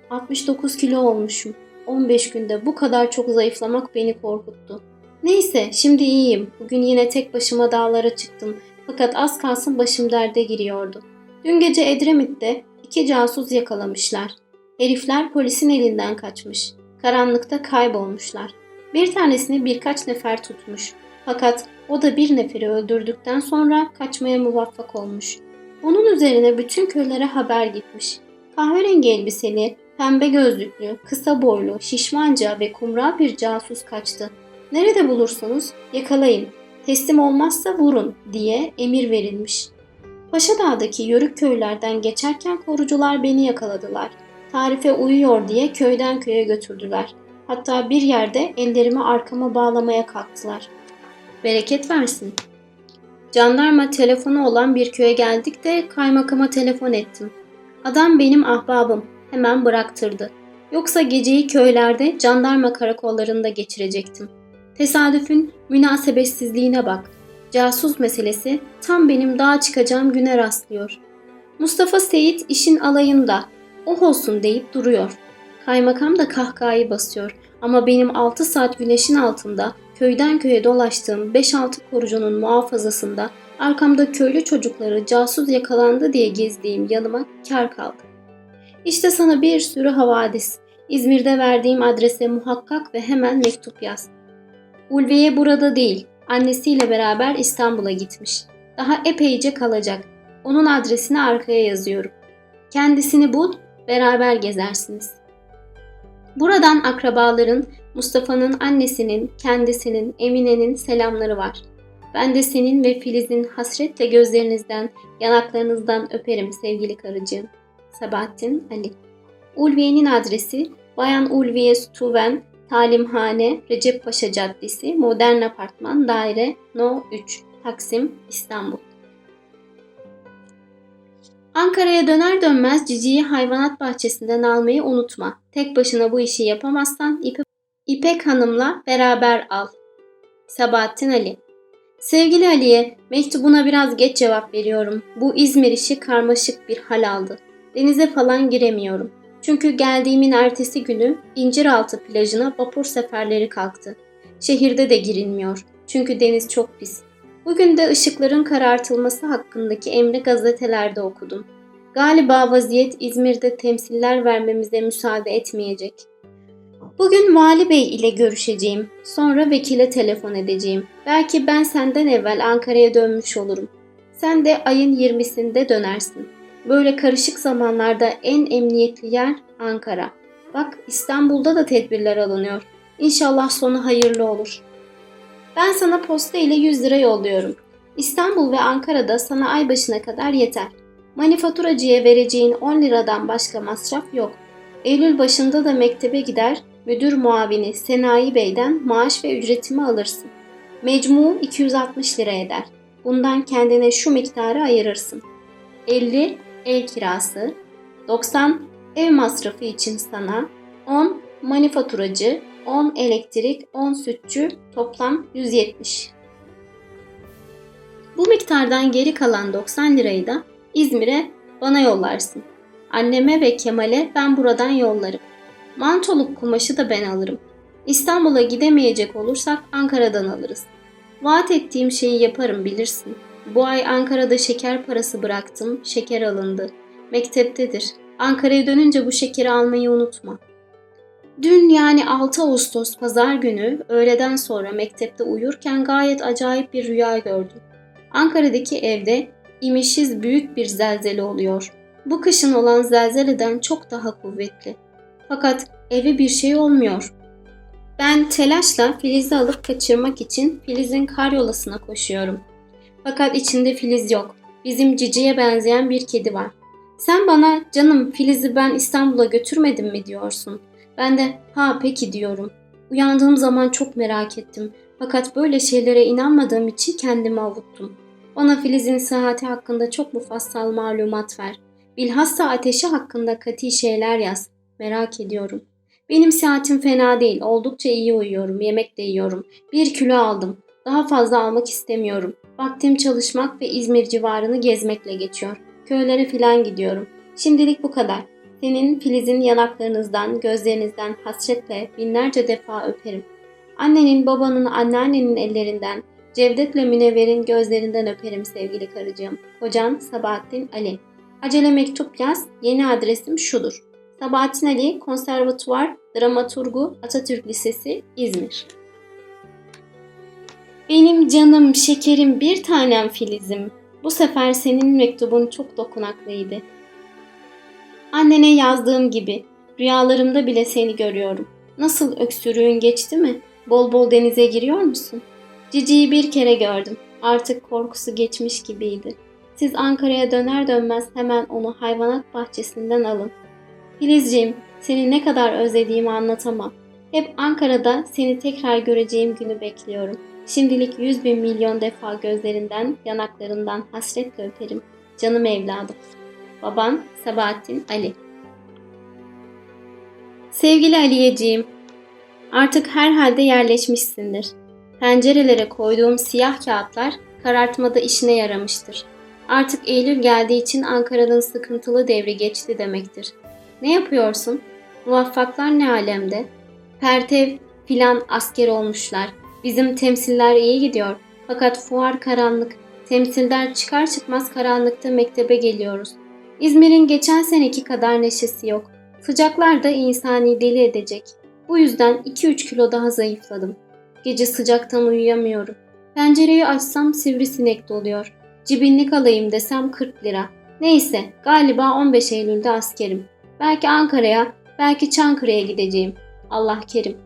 69 kilo olmuşum. 15 günde bu kadar çok zayıflamak beni korkuttu. Neyse şimdi iyiyim. Bugün yine tek başıma dağlara çıktım. Fakat az kalsın başım derde giriyordu. Dün gece Edremit'te iki casus yakalamışlar. Herifler polisin elinden kaçmış. Karanlıkta kaybolmuşlar. Bir tanesini birkaç nefer tutmuş. Fakat o da bir neferi öldürdükten sonra kaçmaya muvaffak olmuş. Onun üzerine bütün köylere haber gitmiş. Kahverengi elbiseli, pembe gözlüklü, kısa boylu, şişmanca ve kumral bir casus kaçtı. Nerede bulursunuz yakalayın, teslim olmazsa vurun diye emir verilmiş. Paşadağ'daki yörük köylerden geçerken korucular beni yakaladılar. Tarife uyuyor diye köyden köye götürdüler. Hatta bir yerde ellerimi arkama bağlamaya kalktılar. Bereket versin. Jandarma telefonu olan bir köye geldik de kaymakama telefon ettim. Adam benim ahbabım. Hemen bıraktırdı. Yoksa geceyi köylerde jandarma karakollarında geçirecektim. Tesadüfün münasebetsizliğine bak. Casus meselesi tam benim dağa çıkacağım güne rastlıyor. Mustafa Seyit işin alayında. Oh olsun deyip duruyor. Kaymakam da kahkahayı basıyor. Ama benim 6 saat güneşin altında köyden köye dolaştığım 5-6 korucunun muhafazasında arkamda köylü çocukları casus yakalandı diye gezdiğim yanıma kar kaldı. İşte sana bir sürü havadis. İzmir'de verdiğim adrese muhakkak ve hemen mektup yaz. Ulviye burada değil. Annesiyle beraber İstanbul'a gitmiş. Daha epeyce kalacak. Onun adresini arkaya yazıyorum. Kendisini bul, beraber gezersiniz. Buradan akrabaların, Mustafa'nın annesinin, kendisinin, Emine'nin selamları var. Ben de senin ve Filiz'in hasretle gözlerinizden, yanaklarınızdan öperim sevgili karıcığım. Sabahattin Ali Ulviye'nin adresi Bayan Ulviye Stuven, Talimhane, Recep Paşa Caddesi, Modern Apartman, Daire No 3, Taksim, İstanbul. Ankara'ya döner dönmez Cici'yi hayvanat bahçesinden almayı unutma. Tek başına bu işi yapamazsan İpek, İpek Hanım'la beraber al. Sabahattin Ali Sevgili Ali'ye mektubuna biraz geç cevap veriyorum. Bu İzmir işi karmaşık bir hal aldı. Denize falan giremiyorum. Çünkü geldiğimin ertesi günü İnciraltı plajına vapur seferleri kalktı. Şehirde de girilmiyor. Çünkü deniz çok pis. Bugün de ışıkların karartılması hakkındaki emri gazetelerde okudum. Galiba vaziyet İzmir'de temsiller vermemize müsaade etmeyecek. Bugün Vali Bey ile görüşeceğim. Sonra vekile telefon edeceğim. Belki ben senden evvel Ankara'ya dönmüş olurum. Sen de ayın 20'sinde dönersin. Böyle karışık zamanlarda en emniyetli yer Ankara. Bak İstanbul'da da tedbirler alınıyor. İnşallah sonu hayırlı olur. Ben sana posta ile 100 lira yolluyorum. İstanbul ve Ankara'da sana ay başına kadar yeter. Manifaturacıya vereceğin 10 liradan başka masraf yok. Eylül başında da mektebe gider, müdür muavini Senayi Bey'den maaş ve ücretimi alırsın. Mecmu 260 lira eder. Bundan kendine şu miktarı ayırırsın. 50 ev kirası, 90 ev masrafı için sana, 10 manifaturacı, 10 elektrik, 10 sütçü, toplam 170. Bu miktardan geri kalan 90 lirayı da İzmir'e bana yollarsın. Anneme ve Kemal'e ben buradan yollarım. Mantoluk kumaşı da ben alırım. İstanbul'a gidemeyecek olursak Ankara'dan alırız. Vaat ettiğim şeyi yaparım bilirsin. Bu ay Ankara'da şeker parası bıraktım, şeker alındı. Mekteptedir. Ankara'ya dönünce bu şekeri almayı unutma. Dün yani 6 Ağustos pazar günü öğleden sonra mektepte uyurken gayet acayip bir rüya gördüm. Ankara'daki evde imişiz büyük bir zelzele oluyor. Bu kışın olan zelzeleden çok daha kuvvetli. Fakat eve bir şey olmuyor. Ben telaşla Filiz'i alıp kaçırmak için Filiz'in karyolasına koşuyorum. Fakat içinde Filiz yok. Bizim ciciye benzeyen bir kedi var. Sen bana canım Filiz'i ben İstanbul'a götürmedim mi diyorsun. Ben de ha peki diyorum. Uyandığım zaman çok merak ettim. Fakat böyle şeylere inanmadığım için kendimi avuttum. Bana Filiz'in sıhhati hakkında çok mufassal malumat ver. Bilhassa ateşi hakkında kati şeyler yaz. Merak ediyorum. Benim saatim fena değil. Oldukça iyi uyuyorum. Yemek de yiyorum. Bir kilo aldım. Daha fazla almak istemiyorum. Vaktim çalışmak ve İzmir civarını gezmekle geçiyor. Köylere filan gidiyorum. Şimdilik bu kadar. Senin Filiz'in yanaklarınızdan, gözlerinizden hasretle binlerce defa öperim. Annenin, babanın, anneannenin ellerinden, Cevdet'le Münevver'in gözlerinden öperim sevgili karıcığım. Kocan Sabahattin Ali. Acele mektup yaz, yeni adresim şudur. Sabahattin Ali, Konservatuvar, Dramaturgu, Atatürk Lisesi, İzmir. Benim canım, şekerim, bir tanem Filiz'im. Bu sefer senin mektubun çok dokunaklıydı. Annene yazdığım gibi rüyalarımda bile seni görüyorum. Nasıl öksürüğün geçti mi? Bol bol denize giriyor musun? Cici'yi bir kere gördüm. Artık korkusu geçmiş gibiydi. Siz Ankara'ya döner dönmez hemen onu hayvanat bahçesinden alın. Filizciğim, seni ne kadar özlediğimi anlatamam. Hep Ankara'da seni tekrar göreceğim günü bekliyorum. Şimdilik yüz bin milyon defa gözlerinden, yanaklarından hasretle öperim. Canım evladım. Baban Sabahattin Ali Sevgili Aliyeciğim, artık herhalde yerleşmişsindir. Pencerelere koyduğum siyah kağıtlar karartmada işine yaramıştır. Artık Eylül geldiği için Ankara'nın sıkıntılı devri geçti demektir. Ne yapıyorsun? Muvaffaklar ne alemde? Pertev filan asker olmuşlar. Bizim temsiller iyi gidiyor. Fakat fuar karanlık. Temsilden çıkar çıkmaz karanlıkta mektebe geliyoruz. İzmir'in geçen seneki kadar neşesi yok. Sıcaklar da insani deli edecek. Bu yüzden 2-3 kilo daha zayıfladım. Gece sıcaktan uyuyamıyorum. Pencereyi açsam sivrisinek doluyor. Cibinlik alayım desem 40 lira. Neyse galiba 15 Eylül'de askerim. Belki Ankara'ya, belki Çankırı'ya gideceğim. Allah kerim.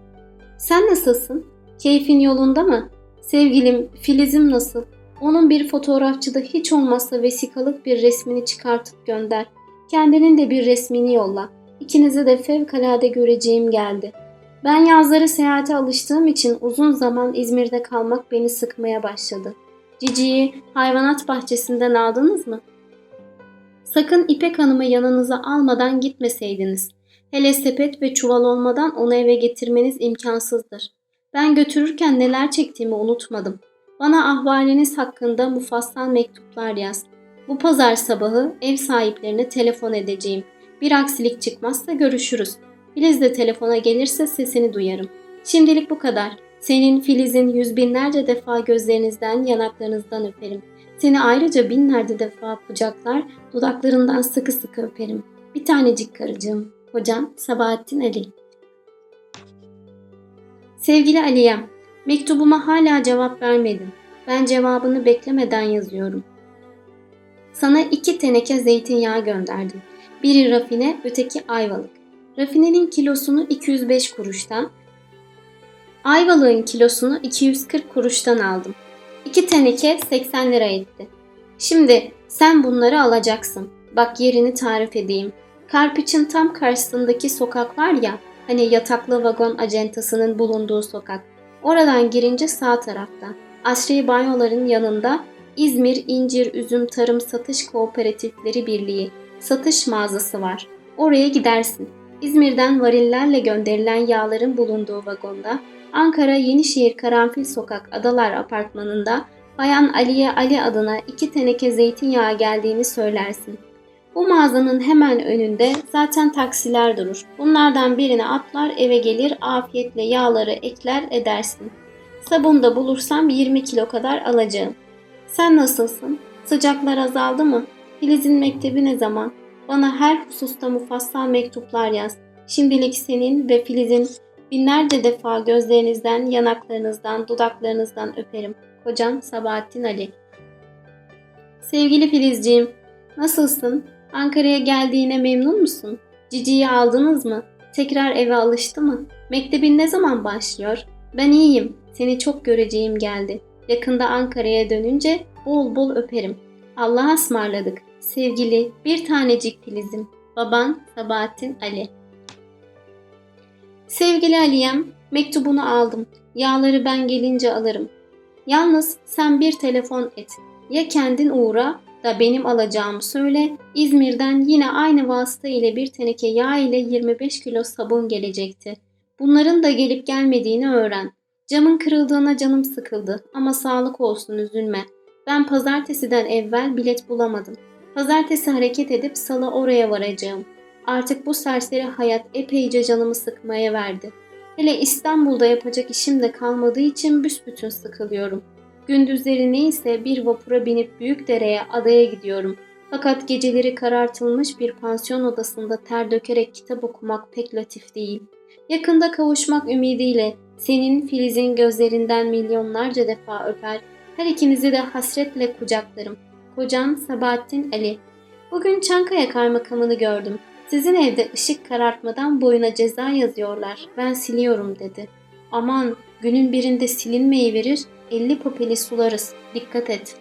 Sen nasılsın? Keyfin yolunda mı? Sevgilim, Filiz'im nasıl? Onun bir fotoğrafçıda hiç olmazsa vesikalık bir resmini çıkartıp gönder. Kendinin de bir resmini yolla. İkinizi de fevkalade göreceğim geldi. Ben yazları seyahate alıştığım için uzun zaman İzmir'de kalmak beni sıkmaya başladı. Cici'yi hayvanat bahçesinden aldınız mı? Sakın İpek Hanım'ı yanınıza almadan gitmeseydiniz. Hele sepet ve çuval olmadan onu eve getirmeniz imkansızdır. Ben götürürken neler çektiğimi unutmadım. Bana ahvaliniz hakkında mufassal mektuplar yaz. Bu pazar sabahı ev sahiplerine telefon edeceğim. Bir aksilik çıkmazsa görüşürüz. Filiz de telefona gelirse sesini duyarım. Şimdilik bu kadar. Senin Filiz'in yüz binlerce defa gözlerinizden, yanaklarınızdan öperim. Seni ayrıca binlerce defa kucaklar, dudaklarından sıkı sıkı öperim. Bir tanecik karıcığım. Hocam Sabahattin Ali Sevgili Aliye, mektubuma hala cevap vermedin. Ben cevabını beklemeden yazıyorum. Sana iki teneke zeytinyağı gönderdim. Biri rafine, öteki ayvalık. Rafinenin kilosunu 205 kuruştan, ayvalığın kilosunu 240 kuruştan aldım. İki teneke 80 lira etti. Şimdi sen bunları alacaksın. Bak yerini tarif edeyim. Karpiç'in tam karşısındaki sokak var ya, hani yataklı vagon acentasının bulunduğu sokak. Oradan girince sağ tarafta. Asri banyoların yanında İzmir İncir Üzüm Tarım Satış Kooperatifleri Birliği satış mağazası var. Oraya gidersin. İzmir'den varillerle gönderilen yağların bulunduğu vagonda Ankara Yenişehir Karanfil Sokak Adalar Apartmanı'nda Bayan Aliye Ali adına iki teneke zeytinyağı geldiğini söylersin. Bu mağazanın hemen önünde zaten taksiler durur. Bunlardan birine atlar eve gelir afiyetle yağları ekler edersin. Sabun da bulursam 20 kilo kadar alacağım. Sen nasılsın? Sıcaklar azaldı mı? Filiz'in mektebi ne zaman? Bana her hususta mufassal mektuplar yaz. Şimdilik senin ve Filiz'in binlerce defa gözlerinizden, yanaklarınızdan, dudaklarınızdan öperim. Kocam Sabahattin Ali Sevgili Filizciğim, nasılsın? Ankara'ya geldiğine memnun musun? Cici'yi aldınız mı? Tekrar eve alıştı mı? Mektebin ne zaman başlıyor? Ben iyiyim. Seni çok göreceğim geldi. Yakında Ankara'ya dönünce bol bol öperim. Allah'a ısmarladık. Sevgili bir tanecik Filiz'im. Baban Sabahattin Ali Sevgili Aliyem, mektubunu aldım. Yağları ben gelince alırım. Yalnız sen bir telefon et. Ya kendin uğra da benim alacağımı söyle. İzmir'den yine aynı vasıta ile bir teneke yağ ile 25 kilo sabun gelecekti. Bunların da gelip gelmediğini öğren. Camın kırıldığına canım sıkıldı ama sağlık olsun üzülme. Ben pazartesiden evvel bilet bulamadım. Pazartesi hareket edip salı oraya varacağım. Artık bu serseri hayat epeyce canımı sıkmaya verdi. Hele İstanbul'da yapacak işim de kalmadığı için büsbütün sıkılıyorum. Gündüzleri neyse bir vapura binip Büyükdere'ye adaya gidiyorum. Fakat geceleri karartılmış bir pansiyon odasında ter dökerek kitap okumak pek latif değil. Yakında kavuşmak ümidiyle senin Filiz'in gözlerinden milyonlarca defa öper, her ikinizi de hasretle kucaklarım. Kocan Sabahattin Ali. Bugün Çankaya kaymakamını gördüm. Sizin evde ışık karartmadan boyuna ceza yazıyorlar. Ben siliyorum dedi. Aman günün birinde silinmeyi verir, elli popeli sularız. Dikkat et.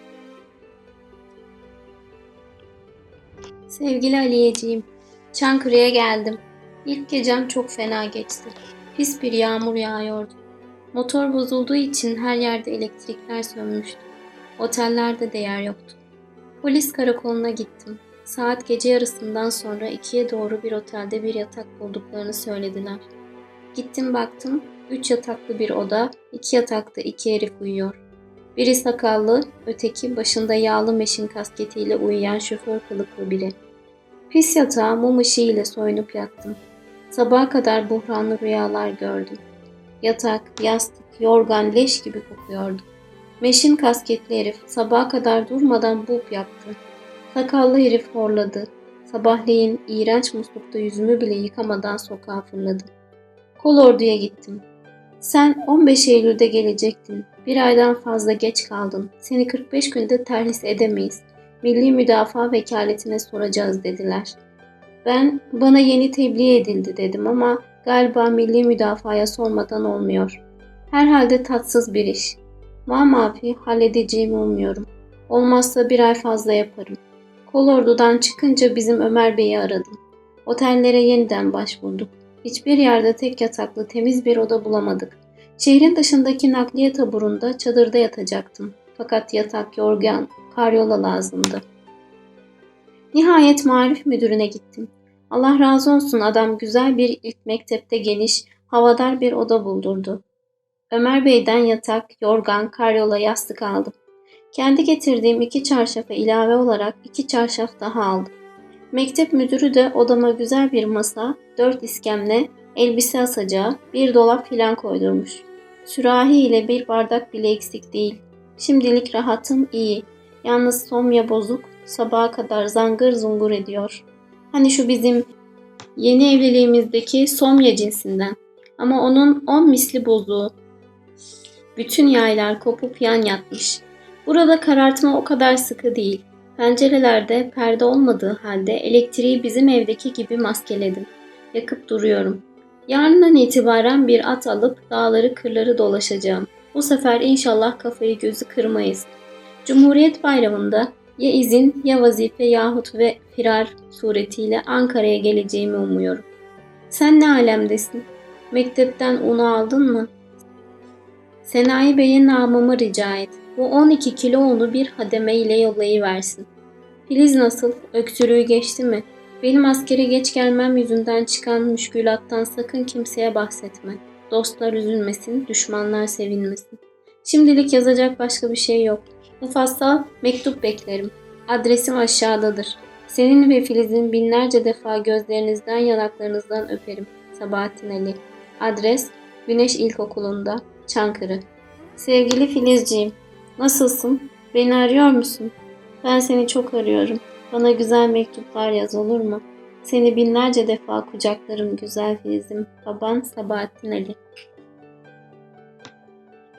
Sevgili Aliyeciğim, Çankırı'ya geldim. İlk gecem çok fena geçti. Pis bir yağmur yağıyordu. Motor bozulduğu için her yerde elektrikler sönmüştü. Otellerde de yer yoktu. Polis karakoluna gittim. Saat gece yarısından sonra ikiye doğru bir otelde bir yatak bulduklarını söylediler. Gittim baktım, üç yataklı bir oda, iki yatakta iki herif uyuyor. Biri sakallı, öteki başında yağlı meşin kasketiyle uyuyan şoför kılıklı biri. Pis yatağa mum ışığı ile soyunup yattım. Sabaha kadar buhranlı rüyalar gördüm. Yatak, yastık, yorgan leş gibi kokuyordu. Meşin kasketli herif sabaha kadar durmadan bup yaptı. Sakallı herif horladı. Sabahleyin iğrenç muslukta yüzümü bile yıkamadan sokağa fırladım. Kolordu'ya gittim. Sen 15 Eylül'de gelecektin. Bir aydan fazla geç kaldın. Seni 45 günde terhis edemeyiz. Milli Müdafaa Vekaletine soracağız dediler. Ben bana yeni tebliğ edildi dedim ama galiba milli müdafaya sormadan olmuyor. Herhalde tatsız bir iş. Mamafi halledeceğimi umuyorum. Olmazsa bir ay fazla yaparım. Kolordu'dan çıkınca bizim Ömer Bey'i aradım. Otellere yeniden başvurduk. Hiçbir yerde tek yataklı temiz bir oda bulamadık. Şehrin dışındaki nakliye taburunda çadırda yatacaktım. Fakat yatak, yorgan, karyola lazımdı. Nihayet marif müdürüne gittim. Allah razı olsun adam güzel bir ilk mektepte geniş, havadar bir oda buldurdu. Ömer Bey'den yatak, yorgan, karyola, yastık aldım. Kendi getirdiğim iki çarşafa ilave olarak iki çarşaf daha aldım. Mektep müdürü de odama güzel bir masa, dört iskemle, elbise asacağı, bir dolap filan koydurmuş. Sürahi ile bir bardak bile eksik değil. Şimdilik rahatım iyi. Yalnız somya bozuk, sabaha kadar zangır zungur ediyor. Hani şu bizim yeni evliliğimizdeki somya cinsinden. Ama onun on misli bozuğu. Bütün yaylar kopup yan yatmış. Burada karartma o kadar sıkı değil. Pencerelerde perde olmadığı halde elektriği bizim evdeki gibi maskeledim. Yakıp duruyorum. Yarından itibaren bir at alıp dağları kırları dolaşacağım. Bu sefer inşallah kafayı gözü kırmayız. Cumhuriyet Bayramı'nda ya izin ya vazife yahut ve firar suretiyle Ankara'ya geleceğimi umuyorum. Sen ne alemdesin? Mektepten unu aldın mı? Senayi Bey'e namımı rica et. Bu 12 kilo unu bir hademe ile yollayıversin. Filiz nasıl? Öksürüğü geçti mi? Benim askere geç gelmem yüzünden çıkan müşkülattan sakın kimseye bahsetme. Dostlar üzülmesin, düşmanlar sevinmesin. Şimdilik yazacak başka bir şey yok. Mufassal mektup beklerim. Adresim aşağıdadır. Senin ve Filiz'in binlerce defa gözlerinizden yanaklarınızdan öperim. Sabahattin Ali. Adres Güneş İlkokulu'nda, Çankırı. Sevgili Filizciğim, nasılsın? Beni arıyor musun? Ben seni çok arıyorum. Bana güzel mektuplar yaz olur mu? Seni binlerce defa kucaklarım güzel Filiz'im. Baban Sabahattin Ali.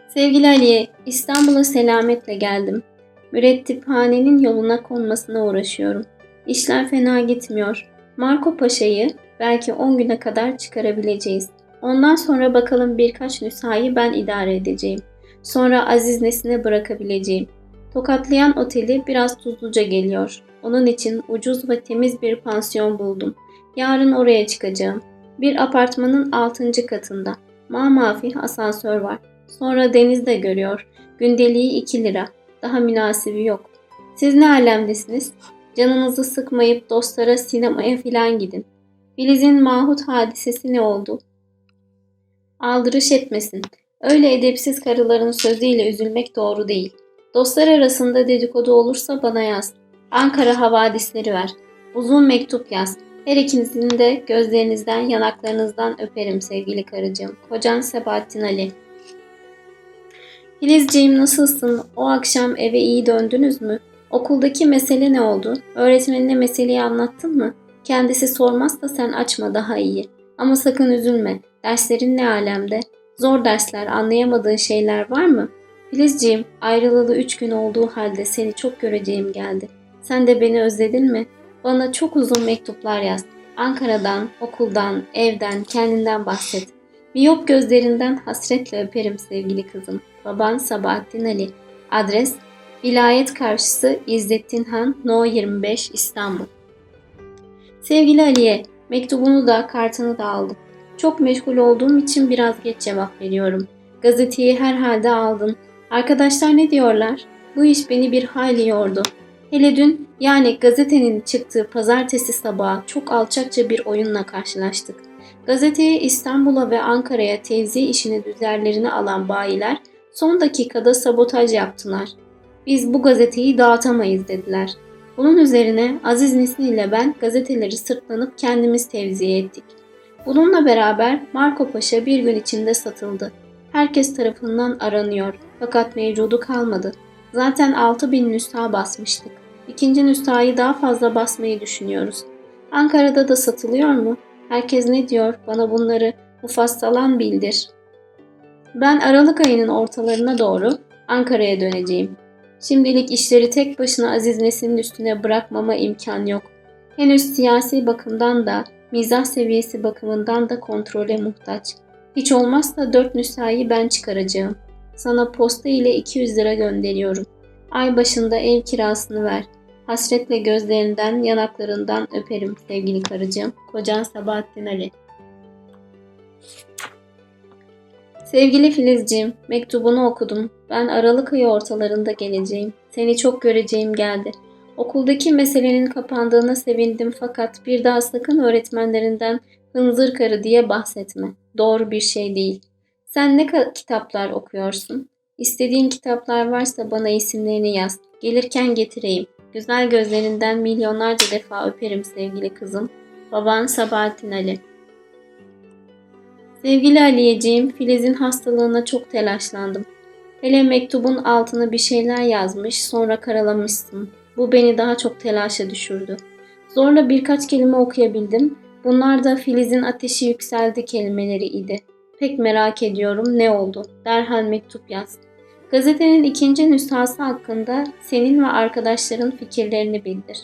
Sevgili Ali'ye İstanbul'a selametle geldim. Mürettiphanenin yoluna konmasına uğraşıyorum. İşler fena gitmiyor. Marco Paşa'yı belki 10 güne kadar çıkarabileceğiz. Ondan sonra bakalım birkaç nüshayı ben idare edeceğim. Sonra Aziz Nesin'e bırakabileceğim. Tokatlayan oteli biraz tuzluca geliyor. Onun için ucuz ve temiz bir pansiyon buldum. Yarın oraya çıkacağım. Bir apartmanın 6. katında. Mamafi asansör var. Sonra denizde görüyor. Gündeliği 2 lira. Daha münasibi yok. Siz ne alemdesiniz? Canınızı sıkmayıp dostlara sinemaya filan gidin. Filiz'in mahut hadisesi ne oldu? Aldırış etmesin. Öyle edepsiz karıların sözüyle üzülmek doğru değil. Dostlar arasında dedikodu olursa bana yaz. Ankara havadisleri ver. Uzun mektup yaz. Her ikinizin de gözlerinizden, yanaklarınızdan öperim sevgili karıcığım. Kocan Sebahattin Ali. Filizciğim nasılsın? O akşam eve iyi döndünüz mü? Okuldaki mesele ne oldu? Öğretmenine meseleyi anlattın mı? Kendisi sormazsa sen açma daha iyi. Ama sakın üzülme. Derslerin ne alemde? Zor dersler, anlayamadığın şeyler var mı? Filizciğim, ayrılalı üç gün olduğu halde seni çok göreceğim geldi. Sen de beni özledin mi? Bana çok uzun mektuplar yaz. Ankara'dan, okuldan, evden, kendinden bahset. Miyop gözlerinden hasretle öperim sevgili kızım. Baban Sabahattin Ali. Adres Vilayet karşısı İzzettin Han No 25 İstanbul. Sevgili Ali'ye mektubunu da kartını da aldım. Çok meşgul olduğum için biraz geç cevap veriyorum. Gazeteyi herhalde aldın. Arkadaşlar ne diyorlar? Bu iş beni bir hayli yordu. Hele dün yani gazetenin çıktığı pazartesi sabahı çok alçakça bir oyunla karşılaştık. Gazeteyi İstanbul'a ve Ankara'ya tevzi işini düzerlerine alan bayiler son dakikada sabotaj yaptılar. Biz bu gazeteyi dağıtamayız dediler. Bunun üzerine Aziz Nesin ile ben gazeteleri sırtlanıp kendimiz tevziye ettik. Bununla beraber Marco Paşa bir gün içinde satıldı. Herkes tarafından aranıyor fakat mevcudu kalmadı. Zaten 6000 nüsha basmıştık. İkinci nüshayı daha fazla basmayı düşünüyoruz. Ankara'da da satılıyor mu? Herkes ne diyor? Bana bunları mufassalan bildir. Ben Aralık ayının ortalarına doğru Ankara'ya döneceğim. Şimdilik işleri tek başına Aziz Nesin'in üstüne bırakmama imkan yok. Henüz siyasi bakımdan da, mizah seviyesi bakımından da kontrole muhtaç. Hiç olmazsa dört nüshayı ben çıkaracağım. Sana posta ile 200 lira gönderiyorum. Ay başında ev kirasını ver. Hasretle gözlerinden, yanaklarından öperim sevgili karıcığım. Kocan Sabahattin Ali. Sevgili Filizciğim, mektubunu okudum. Ben Aralık ayı ortalarında geleceğim. Seni çok göreceğim geldi. Okuldaki meselenin kapandığına sevindim fakat bir daha sakın öğretmenlerinden hınzır karı diye bahsetme. Doğru bir şey değil. Sen ne kitaplar okuyorsun? İstediğin kitaplar varsa bana isimlerini yaz. Gelirken getireyim. Güzel gözlerinden milyonlarca defa öperim sevgili kızım. Baban Sabahattin Ali Sevgili Aliyeciğim, Filiz'in hastalığına çok telaşlandım. Hele mektubun altına bir şeyler yazmış, sonra karalamışsın. Bu beni daha çok telaşa düşürdü. Zorla birkaç kelime okuyabildim. Bunlar da Filiz'in ateşi yükseldi kelimeleri idi. Pek merak ediyorum ne oldu? Derhal mektup yaz. Gazetenin ikinci nüshası hakkında senin ve arkadaşların fikirlerini bildir.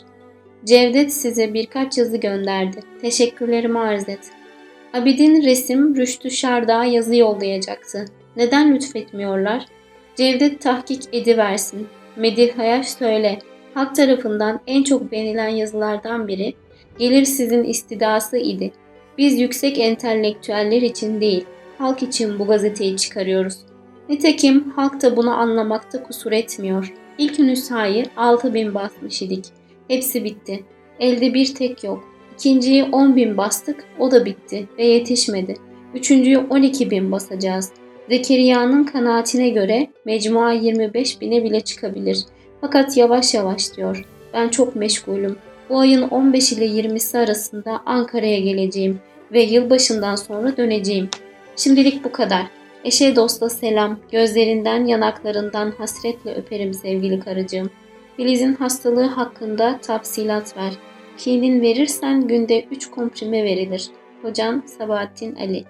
Cevdet size birkaç yazı gönderdi. Teşekkürlerimi arz et. Abidin resim Rüştü Şardağ'a yazı yollayacaktı. Neden lütfetmiyorlar? Cevdet tahkik ediversin. Medihaya söyle. Halk tarafından en çok beğenilen yazılardan biri gelir sizin istidası idi. Biz yüksek entelektüeller için değil, halk için bu gazeteyi çıkarıyoruz. Nitekim halk da bunu anlamakta kusur etmiyor. İlk nüshayı 6000 basmış idik. Hepsi bitti. Elde bir tek yok. İkinciyi 10 bin bastık, o da bitti ve yetişmedi. Üçüncüyü 12 bin basacağız. Zekeriya'nın kanaatine göre mecmua 25 bine bile çıkabilir. Fakat yavaş yavaş diyor. Ben çok meşgulüm. Bu ayın 15 ile 20'si arasında Ankara'ya geleceğim ve yılbaşından sonra döneceğim. Şimdilik bu kadar. Eşe dosta selam, gözlerinden yanaklarından hasretle öperim sevgili karıcığım. Filiz'in hastalığı hakkında tafsilat ver. Kendin verirsen günde 3 komprime verilir. Hocan Sabahattin Ali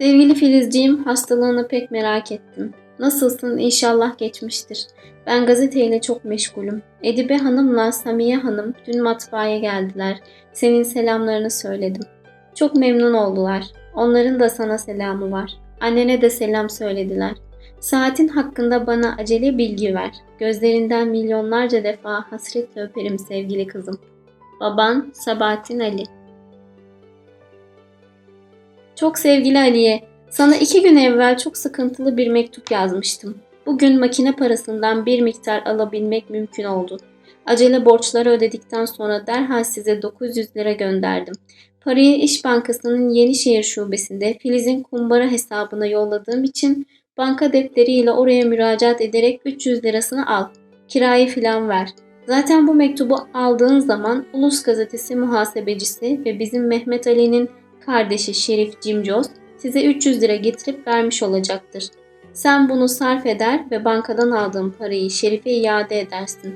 Sevgili Filizciğim hastalığını pek merak ettim. Nasılsın inşallah geçmiştir. Ben gazeteyle çok meşgulüm. Edibe Hanım'la Samiye Hanım dün matbaaya geldiler. Senin selamlarını söyledim. Çok memnun oldular. Onların da sana selamı var. Annene de selam söylediler. Saatin hakkında bana acele bilgi ver. Gözlerinden milyonlarca defa hasretle öperim sevgili kızım. Baban Sabahattin Ali Çok sevgili Ali'ye, sana iki gün evvel çok sıkıntılı bir mektup yazmıştım. Bugün makine parasından bir miktar alabilmek mümkün oldu. Acele borçları ödedikten sonra derhal size 900 lira gönderdim. Parayı İş Bankası'nın Yenişehir şubesinde Filiz'in kumbara hesabına yolladığım için banka defteriyle oraya müracaat ederek 300 lirasını al. Kirayı filan ver. Zaten bu mektubu aldığın zaman Ulus Gazetesi muhasebecisi ve bizim Mehmet Ali'nin kardeşi Şerif Cimcoz size 300 lira getirip vermiş olacaktır. Sen bunu sarf eder ve bankadan aldığın parayı Şerif'e iade edersin.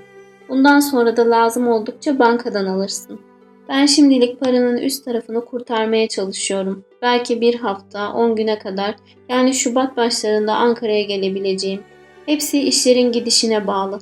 Bundan sonra da lazım oldukça bankadan alırsın. Ben şimdilik paranın üst tarafını kurtarmaya çalışıyorum. Belki bir hafta, on güne kadar yani Şubat başlarında Ankara'ya gelebileceğim. Hepsi işlerin gidişine bağlı.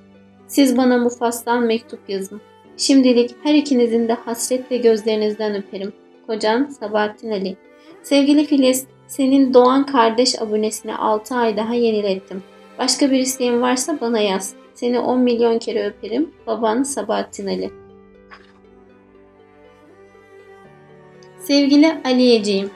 Siz bana mufassal mektup yazın. Şimdilik her ikinizin de hasretle gözlerinizden öperim. Kocan Sabahattin Ali. Sevgili Filiz, senin Doğan kardeş abonesini 6 ay daha yenilettim. Başka bir isteğin varsa bana yaz. Seni 10 milyon kere öperim. Baban Sabahattin Ali. Sevgili Aliyeciğim,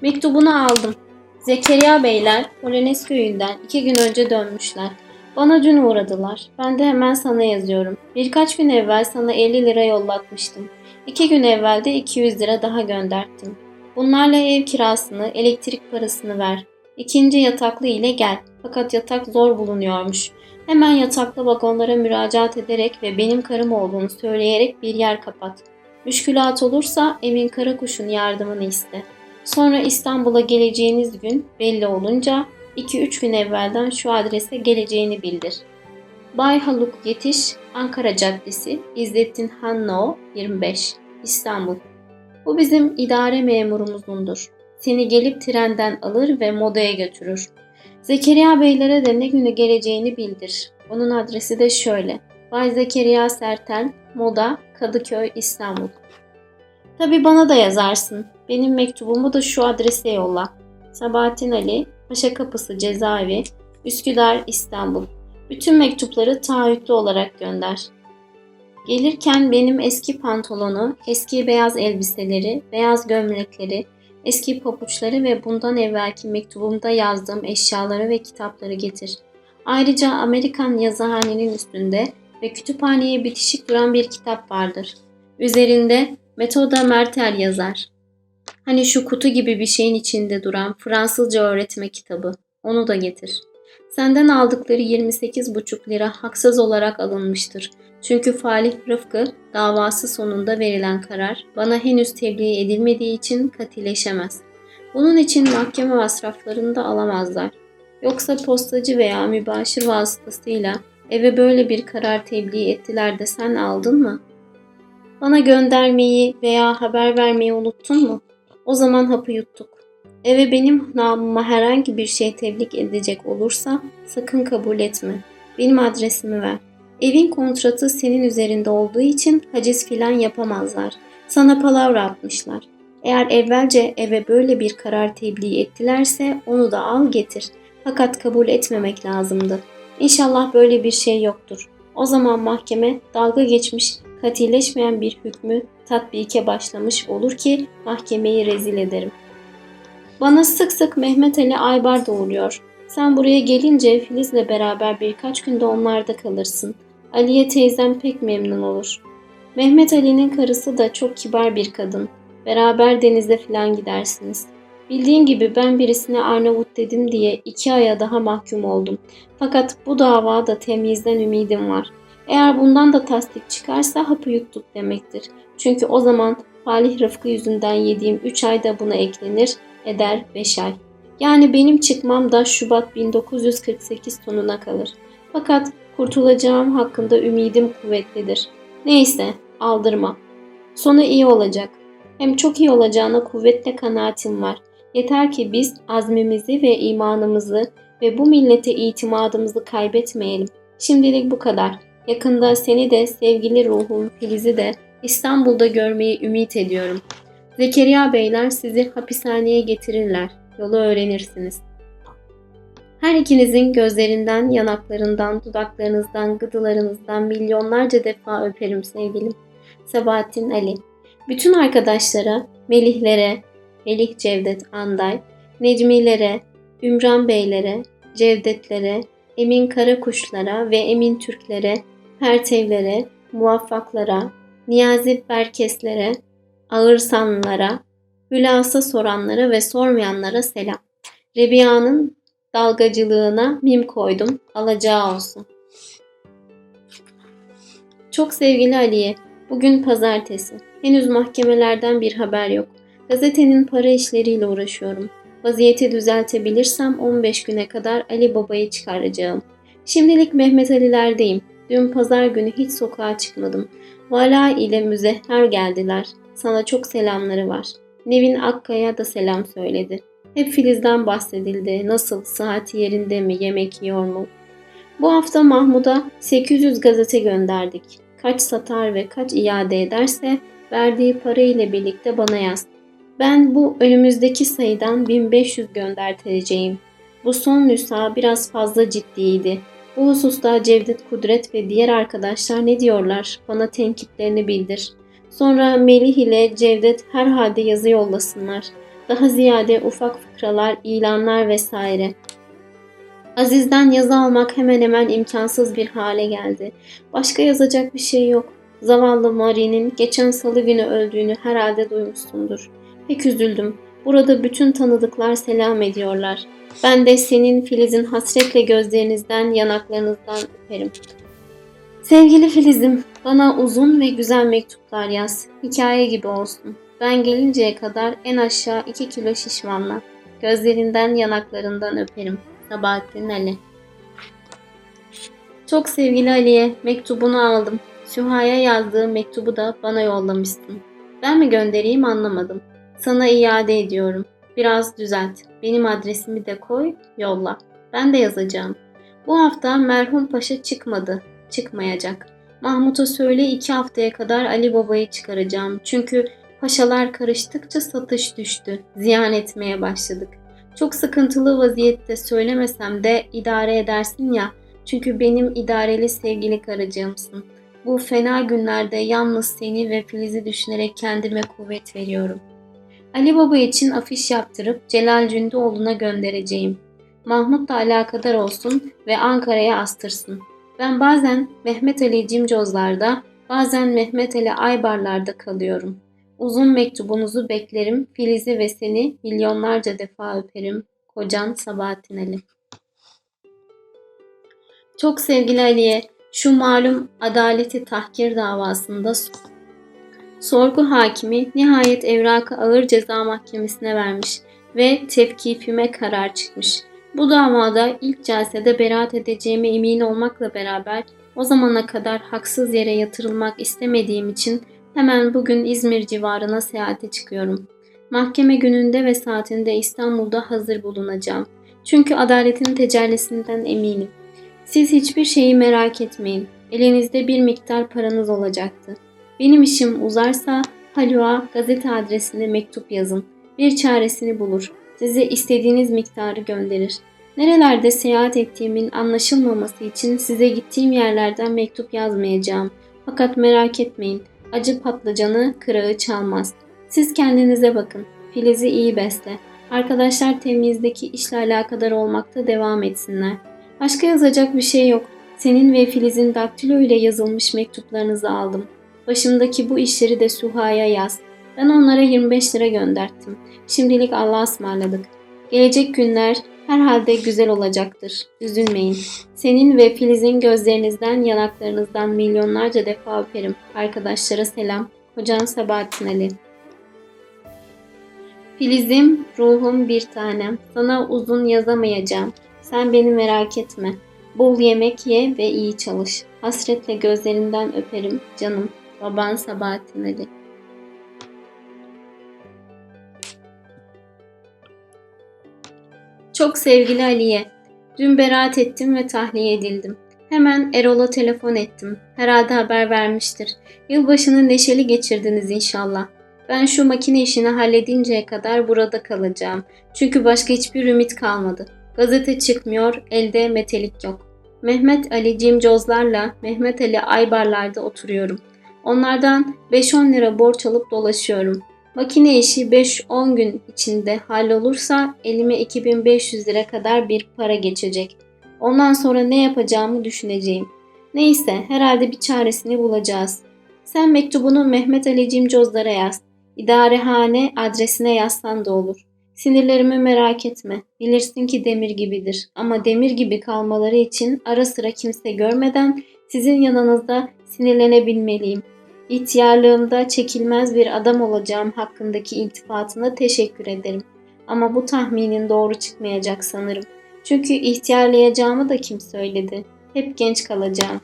mektubunu aldım. Zekeriya Beyler Polonez köyünden iki gün önce dönmüşler. Bana dün uğradılar. Ben de hemen sana yazıyorum. Birkaç gün evvel sana 50 lira yollatmıştım. İki gün evvel de 200 lira daha gönderttim. Bunlarla ev kirasını, elektrik parasını ver. İkinci yataklı ile gel. Fakat yatak zor bulunuyormuş. Hemen yataklı vagonlara müracaat ederek ve benim karım olduğunu söyleyerek bir yer kapat. Müşkülat olursa Emin Karakuş'un yardımını iste. Sonra İstanbul'a geleceğiniz gün belli olunca 2-3 gün evvelden şu adrese geleceğini bildir. Bay Haluk Yetiş, Ankara Caddesi, İzzettin Hanno 25, İstanbul. Bu bizim idare memurumuzundur. Seni gelip trenden alır ve modaya götürür. Zekeriya Beylere de ne günü geleceğini bildir. Onun adresi de şöyle. Bay Zekeriya Sertel, Moda, Kadıköy, İstanbul. Tabi bana da yazarsın. Benim mektubumu da şu adrese yolla. Sabahattin Ali, Paşa Kapısı Cezaevi, Üsküdar, İstanbul. Bütün mektupları taahhütlü olarak gönder. Gelirken benim eski pantolonu, eski beyaz elbiseleri, beyaz gömlekleri, eski papuçları ve bundan evvelki mektubumda yazdığım eşyaları ve kitapları getir. Ayrıca Amerikan yazıhanenin üstünde ve kütüphaneye bitişik duran bir kitap vardır. Üzerinde Metoda Mertel yazar. Hani şu kutu gibi bir şeyin içinde duran Fransızca öğretme kitabı. Onu da getir. Senden aldıkları 28,5 lira haksız olarak alınmıştır. Çünkü Falih Rıfkı davası sonunda verilen karar bana henüz tebliğ edilmediği için katileşemez. Bunun için mahkeme masraflarını da alamazlar. Yoksa postacı veya mübaşir vasıtasıyla eve böyle bir karar tebliğ ettiler de sen aldın mı? Bana göndermeyi veya haber vermeyi unuttun mu? O zaman hapı yuttuk. Eve benim namıma herhangi bir şey tebliğ edecek olursa sakın kabul etme. Benim adresimi ver. Evin kontratı senin üzerinde olduğu için haciz filan yapamazlar. Sana palavra atmışlar. Eğer evvelce eve böyle bir karar tebliğ ettilerse onu da al getir. Fakat kabul etmemek lazımdı. İnşallah böyle bir şey yoktur. O zaman mahkeme dalga geçmiş, katileşmeyen bir hükmü tatbike başlamış olur ki mahkemeyi rezil ederim. Bana sık sık Mehmet Ali Aybar doğuruyor. Sen buraya gelince Filiz'le beraber birkaç günde onlarda kalırsın. Aliye teyzem pek memnun olur. Mehmet Ali'nin karısı da çok kibar bir kadın. Beraber denize filan gidersiniz. Bildiğin gibi ben birisine Arnavut dedim diye iki aya daha mahkum oldum. Fakat bu davada temyizden ümidim var. Eğer bundan da tasdik çıkarsa hapı yuttuk demektir. Çünkü o zaman Falih Rıfkı yüzünden yediğim 3 ay da buna eklenir, eder 5 ay. Yani benim çıkmam da Şubat 1948 sonuna kalır. Fakat kurtulacağım hakkında ümidim kuvvetlidir. Neyse, aldırma. Sonu iyi olacak. Hem çok iyi olacağına kuvvetle kanaatim var. Yeter ki biz azmimizi ve imanımızı ve bu millete itimadımızı kaybetmeyelim. Şimdilik bu kadar. Yakında seni de sevgili ruhum Filiz'i de İstanbul'da görmeyi ümit ediyorum. Zekeriya Beyler sizi hapishaneye getirirler. Yolu öğrenirsiniz. Her ikinizin gözlerinden, yanaklarından, dudaklarınızdan, gıdılarınızdan milyonlarca defa öperim sevgilim. Sabahattin Ali Bütün arkadaşlara, Melihlere, Melih Cevdet Anday, Necmilere, Ümran Beylere, Cevdetlere, Emin Karakuşlara ve Emin Türklere, Pertevlere, Muvaffaklara, Niyazi Berkeslere, Ağırsanlara, Hülasa soranlara ve sormayanlara selam. Rebiya'nın dalgacılığına mim koydum, alacağı olsun. Çok sevgili Aliye, bugün pazartesi. Henüz mahkemelerden bir haber yok. Gazetenin para işleriyle uğraşıyorum. Vaziyeti düzeltebilirsem 15 güne kadar Ali Baba'yı çıkaracağım. Şimdilik Mehmet Ali'lerdeyim. Dün pazar günü hiç sokağa çıkmadım. Vala ile müzehher geldiler. Sana çok selamları var. Nevin Akkaya da selam söyledi. Hep Filiz'den bahsedildi. Nasıl, saati yerinde mi, yemek yiyor mu? Bu hafta Mahmud'a 800 gazete gönderdik. Kaç satar ve kaç iade ederse verdiği para ile birlikte bana yaz. Ben bu önümüzdeki sayıdan 1500 gönderteceğim. Bu son nüsa biraz fazla ciddiydi. Bu hususta Cevdet Kudret ve diğer arkadaşlar ne diyorlar? Bana tenkitlerini bildir. Sonra Melih ile Cevdet herhalde yazı yollasınlar. Daha ziyade ufak fıkralar, ilanlar vesaire. Aziz'den yazı almak hemen hemen imkansız bir hale geldi. Başka yazacak bir şey yok. Zavallı Marie'nin geçen salı günü öldüğünü herhalde duymuşsundur. Pek üzüldüm. Burada bütün tanıdıklar selam ediyorlar. Ben de senin Filiz'in hasretle gözlerinizden, yanaklarınızdan öperim. Sevgili Filiz'im, bana uzun ve güzel mektuplar yaz. Hikaye gibi olsun. Ben gelinceye kadar en aşağı iki kilo şişmanla. Gözlerinden, yanaklarından öperim. Sabahattin Ali Çok sevgili Ali'ye mektubunu aldım. Süha'ya yazdığı mektubu da bana yollamışsın. Ben mi göndereyim anlamadım. Sana iade ediyorum. Biraz düzelt. Benim adresimi de koy, yolla. Ben de yazacağım. Bu hafta merhum paşa çıkmadı. Çıkmayacak. Mahmut'a söyle iki haftaya kadar Ali Baba'yı çıkaracağım. Çünkü paşalar karıştıkça satış düştü. Ziyan etmeye başladık. Çok sıkıntılı vaziyette söylemesem de idare edersin ya. Çünkü benim idareli sevgili karıcığımsın. Bu fena günlerde yalnız seni ve Filiz'i düşünerek kendime kuvvet veriyorum. Ali Baba için afiş yaptırıp Celal Cündoğlu'na göndereceğim. Mahmut da alakadar olsun ve Ankara'ya astırsın. Ben bazen Mehmet Ali Cimcozlar'da, bazen Mehmet Ali Aybarlar'da kalıyorum. Uzun mektubunuzu beklerim, Filiz'i ve seni milyonlarca defa öperim. Kocan Sabahattin Ali Çok sevgili Ali'ye, şu malum adaleti tahkir davasında sorgu hakimi nihayet evrakı ağır ceza mahkemesine vermiş ve tevkifime karar çıkmış. Bu davada ilk celsede beraat edeceğime emin olmakla beraber o zamana kadar haksız yere yatırılmak istemediğim için hemen bugün İzmir civarına seyahate çıkıyorum. Mahkeme gününde ve saatinde İstanbul'da hazır bulunacağım. Çünkü adaletin tecellisinden eminim. Siz hiçbir şeyi merak etmeyin. Elinizde bir miktar paranız olacaktı. Benim işim uzarsa Halua gazete adresine mektup yazın. Bir çaresini bulur. Size istediğiniz miktarı gönderir. Nerelerde seyahat ettiğimin anlaşılmaması için size gittiğim yerlerden mektup yazmayacağım. Fakat merak etmeyin. Acı patlıcanı kırağı çalmaz. Siz kendinize bakın. Filiz'i iyi besle. Arkadaşlar temizdeki işle alakadar olmakta devam etsinler. Başka yazacak bir şey yok. Senin ve Filiz'in daktilo ile yazılmış mektuplarınızı aldım. Başımdaki bu işleri de Suha'ya yaz. Ben onlara 25 lira gönderttim. Şimdilik Allah'a ısmarladık. Gelecek günler herhalde güzel olacaktır. Üzülmeyin. Senin ve Filiz'in gözlerinizden, yanaklarınızdan milyonlarca defa öperim. Arkadaşlara selam. Kocan Sabahattin Ali. Filiz'im, ruhum bir tanem. Sana uzun yazamayacağım. Sen beni merak etme. Bol yemek ye ve iyi çalış. Hasretle gözlerinden öperim canım. Baban Sabahattin Ali. Çok sevgili Aliye, dün beraat ettim ve tahliye edildim. Hemen Erol'a telefon ettim. Herhalde haber vermiştir. Yılbaşını neşeli geçirdiniz inşallah. Ben şu makine işini halledinceye kadar burada kalacağım. Çünkü başka hiçbir ümit kalmadı. Gazete çıkmıyor, elde metelik yok. Mehmet Ali Cimcozlarla Mehmet Ali Aybarlar'da oturuyorum. Onlardan 5-10 lira borç alıp dolaşıyorum. Makine işi 5-10 gün içinde hallolursa elime 2500 lira kadar bir para geçecek. Ondan sonra ne yapacağımı düşüneceğim. Neyse herhalde bir çaresini bulacağız. Sen mektubunu Mehmet Ali Cimcozlara yaz. İdarehane adresine yazsan da olur. Sinirlerimi merak etme. Bilirsin ki demir gibidir. Ama demir gibi kalmaları için ara sıra kimse görmeden sizin yanınızda sinirlenebilmeliyim. İhtiyarlığımda çekilmez bir adam olacağım hakkındaki iltifatına teşekkür ederim. Ama bu tahminin doğru çıkmayacak sanırım. Çünkü ihtiyarlayacağımı da kim söyledi? Hep genç kalacağım.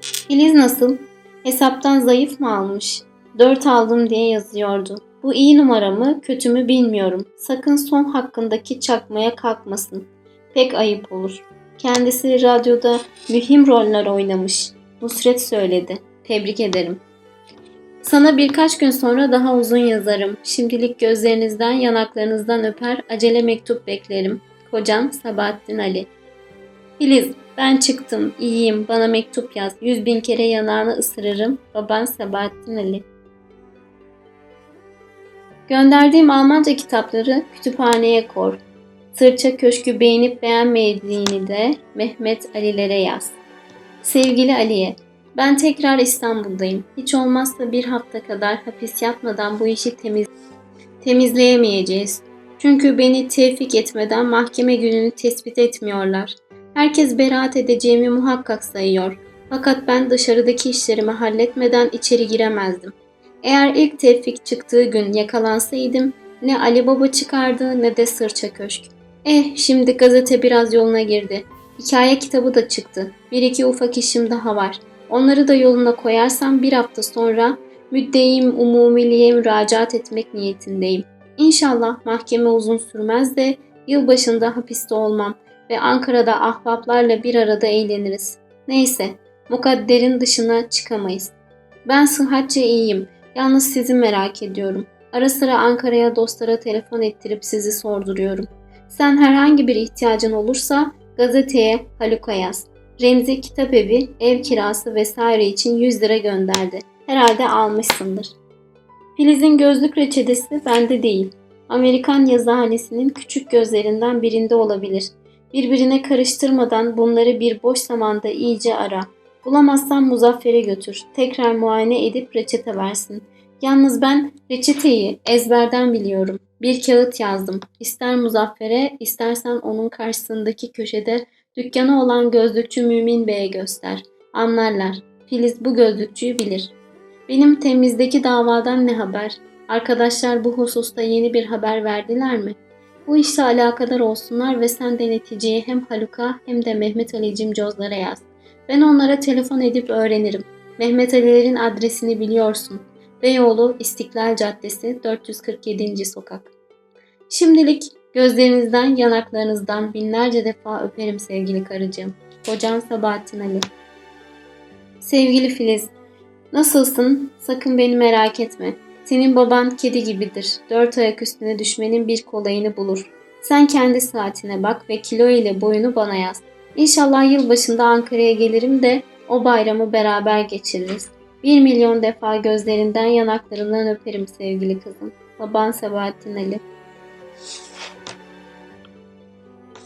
Filiz nasıl? Hesaptan zayıf mı almış? Dört aldım diye yazıyordu. Bu iyi numara mı, kötü mü bilmiyorum. Sakın son hakkındaki çakmaya kalkmasın. Pek ayıp olur. Kendisi radyoda mühim roller oynamış. Nusret söyledi. Tebrik ederim. Sana birkaç gün sonra daha uzun yazarım. Şimdilik gözlerinizden, yanaklarınızdan öper, acele mektup beklerim. Kocan Sabahattin Ali. Filiz, ben çıktım, iyiyim, bana mektup yaz. Yüz bin kere yanağını ısırırım. Baban Sabahattin Ali. Gönderdiğim Almanca kitapları kütüphaneye koy. Sırça Köşkü beğenip beğenmediğini de Mehmet Ali'lere yaz. Sevgili Ali'ye, ben tekrar İstanbul'dayım. Hiç olmazsa bir hafta kadar hapis yatmadan bu işi temiz temizleyemeyeceğiz. Çünkü beni tevfik etmeden mahkeme gününü tespit etmiyorlar. Herkes beraat edeceğimi muhakkak sayıyor. Fakat ben dışarıdaki işlerimi halletmeden içeri giremezdim. Eğer ilk tevfik çıktığı gün yakalansaydım ne Ali Baba çıkardı ne de Sırça Köşk. Eh şimdi gazete biraz yoluna girdi. Hikaye kitabı da çıktı. Bir iki ufak işim daha var. Onları da yoluna koyarsam bir hafta sonra müddeim umumiliğe müracaat etmek niyetindeyim. İnşallah mahkeme uzun sürmez de yılbaşında hapiste olmam ve Ankara'da ahbaplarla bir arada eğleniriz. Neyse, mukadderin dışına çıkamayız. Ben sıhhatçe iyiyim. Yalnız sizi merak ediyorum. Ara sıra Ankara'ya dostlara telefon ettirip sizi sorduruyorum. Sen herhangi bir ihtiyacın olursa gazeteye Haluk'a yaz. Remzi kitap evi, ev kirası vesaire için 100 lira gönderdi. Herhalde almışsındır. Filiz'in gözlük reçetesi bende değil. Amerikan yazıhanesinin küçük gözlerinden birinde olabilir. Birbirine karıştırmadan bunları bir boş zamanda iyice ara. Bulamazsan Muzaffer'e götür. Tekrar muayene edip reçete versin. Yalnız ben reçeteyi ezberden biliyorum. Bir kağıt yazdım. İster Muzaffer'e, istersen onun karşısındaki köşede dükkanı olan gözlükçü Mümin Bey'e göster. Anlarlar. Filiz bu gözlükçüyü bilir. Benim temizdeki davadan ne haber? Arkadaşlar bu hususta yeni bir haber verdiler mi? Bu işle alakadar olsunlar ve sen de neticeyi hem Haluk'a hem de Mehmet Ali Cimcozlara yaz. Ben onlara telefon edip öğrenirim. Mehmet Ali'lerin adresini biliyorsun. Beyoğlu İstiklal Caddesi 447. sokak. Şimdilik gözlerinizden, yanaklarınızdan binlerce defa öperim sevgili karıcığım. Kocan Sabahattin Ali. Sevgili Filiz, nasılsın? Sakın beni merak etme. Senin baban kedi gibidir. Dört ayak üstüne düşmenin bir kolayını bulur. Sen kendi saatine bak ve kilo ile boyunu bana yaz. İnşallah yılbaşında Ankara'ya gelirim de o bayramı beraber geçiririz. Bir milyon defa gözlerinden yanaklarından öperim sevgili kızım. Baban Sebahattin Ali.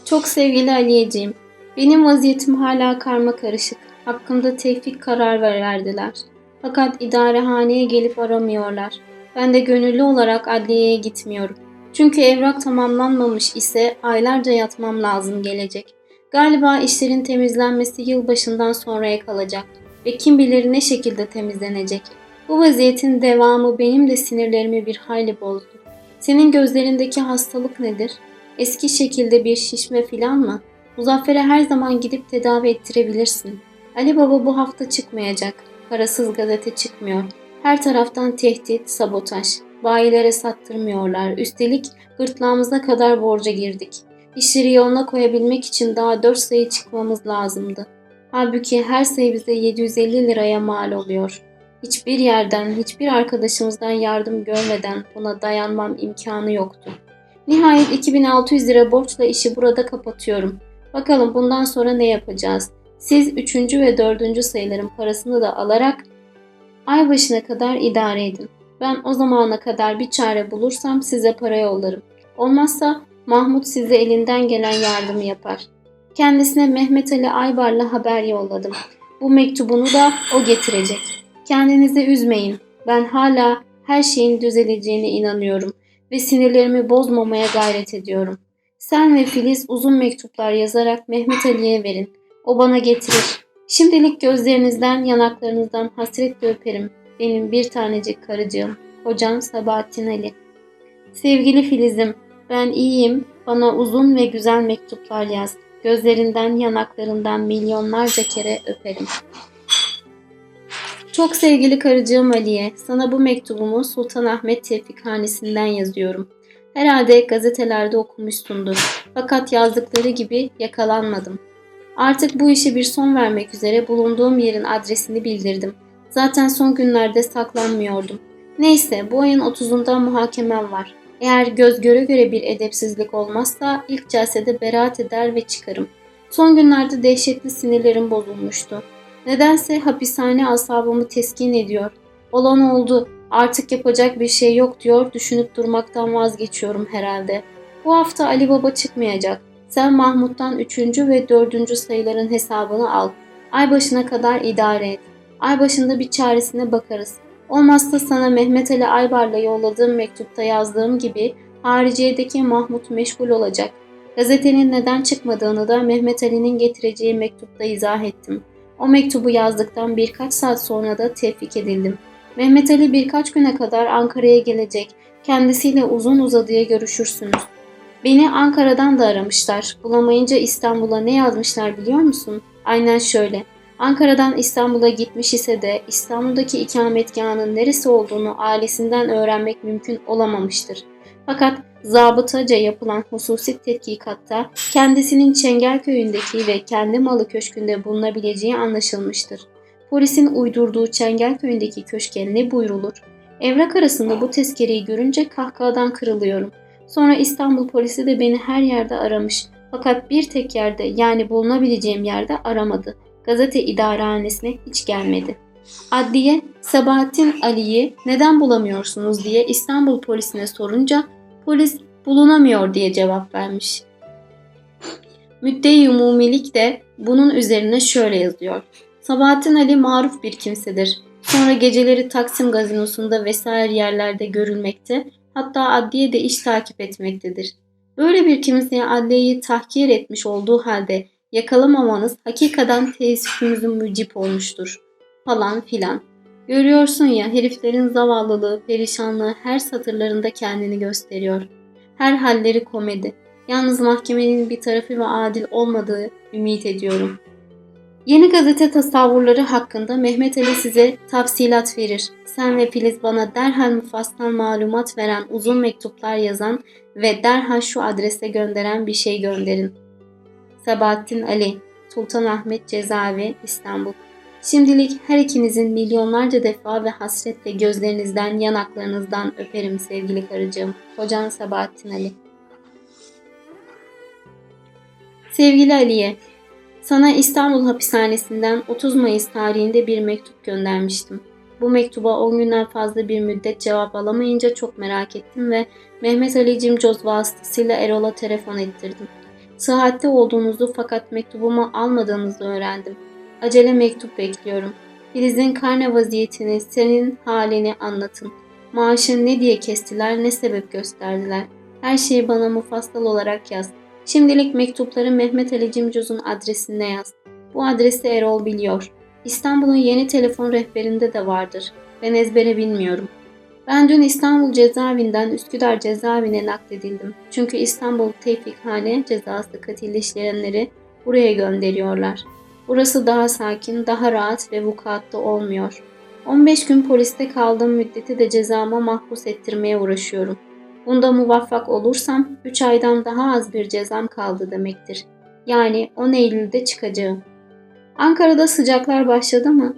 Çok sevgili Aliyeciğim, benim vaziyetim hala karma karışık. Hakkımda tevfik karar verdiler. Fakat idarehaneye gelip aramıyorlar. Ben de gönüllü olarak adliyeye gitmiyorum. Çünkü evrak tamamlanmamış ise aylarca yatmam lazım gelecek. Galiba işlerin temizlenmesi yılbaşından sonraya kalacak ve kim bilir ne şekilde temizlenecek. Bu vaziyetin devamı benim de sinirlerimi bir hayli bozdu. Senin gözlerindeki hastalık nedir? Eski şekilde bir şişme filan mı? Muzaffer'e her zaman gidip tedavi ettirebilirsin. Ali Baba bu hafta çıkmayacak. Parasız gazete çıkmıyor. Her taraftan tehdit, sabotaj. Bayilere sattırmıyorlar. Üstelik gırtlağımıza kadar borca girdik. İşleri yoluna koyabilmek için daha 4 sayı çıkmamız lazımdı. Halbuki her sayı bize 750 liraya mal oluyor. Hiçbir yerden, hiçbir arkadaşımızdan yardım görmeden buna dayanmam imkanı yoktu. Nihayet 2600 lira borçla işi burada kapatıyorum. Bakalım bundan sonra ne yapacağız? Siz 3. ve 4. sayıların parasını da alarak ay başına kadar idare edin. Ben o zamana kadar bir çare bulursam size para yollarım. Olmazsa Mahmut size elinden gelen yardımı yapar. Kendisine Mehmet Ali Aybar'la haber yolladım. Bu mektubunu da o getirecek. Kendinizi üzmeyin. Ben hala her şeyin düzeleceğine inanıyorum ve sinirlerimi bozmamaya gayret ediyorum. Sen ve Filiz uzun mektuplar yazarak Mehmet Ali'ye verin. O bana getirir. Şimdilik gözlerinizden, yanaklarınızdan hasretle öperim. Benim bir tanecik karıcığım, kocan Sabahattin Ali. Sevgili Filiz'im, ben iyiyim. Bana uzun ve güzel mektuplar yaz. Gözlerinden, yanaklarından milyonlarca kere öperim. Çok sevgili karıcığım Aliye, sana bu mektubumu Sultanahmet Tevfik Hanesi'nden yazıyorum. Herhalde gazetelerde okumuşsundur. Fakat yazdıkları gibi yakalanmadım. Artık bu işe bir son vermek üzere bulunduğum yerin adresini bildirdim. Zaten son günlerde saklanmıyordum. Neyse bu ayın 30'unda muhakemem var. Eğer göz göre göre bir edepsizlik olmazsa ilk celsede beraat eder ve çıkarım. Son günlerde dehşetli sinirlerim bozulmuştu. Nedense hapishane asabımı teskin ediyor. Olan oldu. Artık yapacak bir şey yok diyor. Düşünüp durmaktan vazgeçiyorum herhalde. Bu hafta Ali Baba çıkmayacak. Sen Mahmut'tan 3. ve 4. sayıların hesabını al. Ay başına kadar idare et. Ay başında bir çaresine bakarız. Olmazsa sana Mehmet Ali Aybar'la yolladığım mektupta yazdığım gibi hariciyedeki Mahmut meşgul olacak. Gazetenin neden çıkmadığını da Mehmet Ali'nin getireceği mektupta izah ettim. O mektubu yazdıktan birkaç saat sonra da tevfik edildim. Mehmet Ali birkaç güne kadar Ankara'ya gelecek. Kendisiyle uzun uzadıya görüşürsünüz. Beni Ankara'dan da aramışlar. Bulamayınca İstanbul'a ne yazmışlar biliyor musun? Aynen şöyle. Ankara'dan İstanbul'a gitmiş ise de İstanbul'daki ikametgahının neresi olduğunu ailesinden öğrenmek mümkün olamamıştır. Fakat zabıtaca yapılan hususi tetkikatta kendisinin Çengelköy'ündeki ve kendi malı köşkünde bulunabileceği anlaşılmıştır. Polisin uydurduğu Çengelköy'ündeki köşke ne buyrulur? Evrak arasında bu tezkereyi görünce kahkahadan kırılıyorum. Sonra İstanbul polisi de beni her yerde aramış. Fakat bir tek yerde yani bulunabileceğim yerde aramadı. Gazete idarehanesine hiç gelmedi. Adliye, Sabahattin Ali'yi neden bulamıyorsunuz diye İstanbul polisine sorunca polis bulunamıyor diye cevap vermiş. Müdde-i umumilik de bunun üzerine şöyle yazıyor. Sabahattin Ali maruf bir kimsedir. Sonra geceleri Taksim gazinosunda vesaire yerlerde görülmekte, hatta adliye de iş takip etmektedir. Böyle bir kimseye adliyeyi tahkir etmiş olduğu halde yakalamamanız hakikaten teessüfümüzün mücip olmuştur. Falan filan. Görüyorsun ya heriflerin zavallılığı, perişanlığı her satırlarında kendini gösteriyor. Her halleri komedi. Yalnız mahkemenin bir tarafı ve adil olmadığı ümit ediyorum. Yeni gazete tasavvurları hakkında Mehmet Ali size tafsilat verir. Sen ve Filiz bana derhal mufassal malumat veren uzun mektuplar yazan ve derhal şu adrese gönderen bir şey gönderin. Sabahattin Ali, Sultanahmet Cezaevi, İstanbul. Şimdilik her ikinizin milyonlarca defa ve hasretle gözlerinizden, yanaklarınızdan öperim sevgili karıcığım. Kocan Sabahattin Ali. Sevgili Aliye, sana İstanbul hapishanesinden 30 Mayıs tarihinde bir mektup göndermiştim. Bu mektuba 10 günden fazla bir müddet cevap alamayınca çok merak ettim ve Mehmet Ali Cimcoz vasıtasıyla Erol'a telefon ettirdim. Sıhhatte olduğunuzu fakat mektubumu almadığınızı öğrendim. Acele mektup bekliyorum. Filiz'in karne vaziyetini, senin halini anlatın. Maaşını ne diye kestiler, ne sebep gösterdiler. Her şeyi bana mufassal olarak yaz. Şimdilik mektupları Mehmet Ali Cimcoz'un adresine yaz. Bu adresi Erol biliyor. İstanbul'un yeni telefon rehberinde de vardır. Ben ezbere bilmiyorum. Ben dün İstanbul cezaevinden Üsküdar cezaevine nakledildim. Çünkü İstanbul Tevfikhane cezası katil işleyenleri buraya gönderiyorlar. Burası daha sakin, daha rahat ve vukuatlı olmuyor. 15 gün poliste kaldığım müddeti de cezama mahpus ettirmeye uğraşıyorum. Bunda muvaffak olursam 3 aydan daha az bir cezam kaldı demektir. Yani 10 Eylül'de çıkacağım. Ankara'da sıcaklar başladı mı?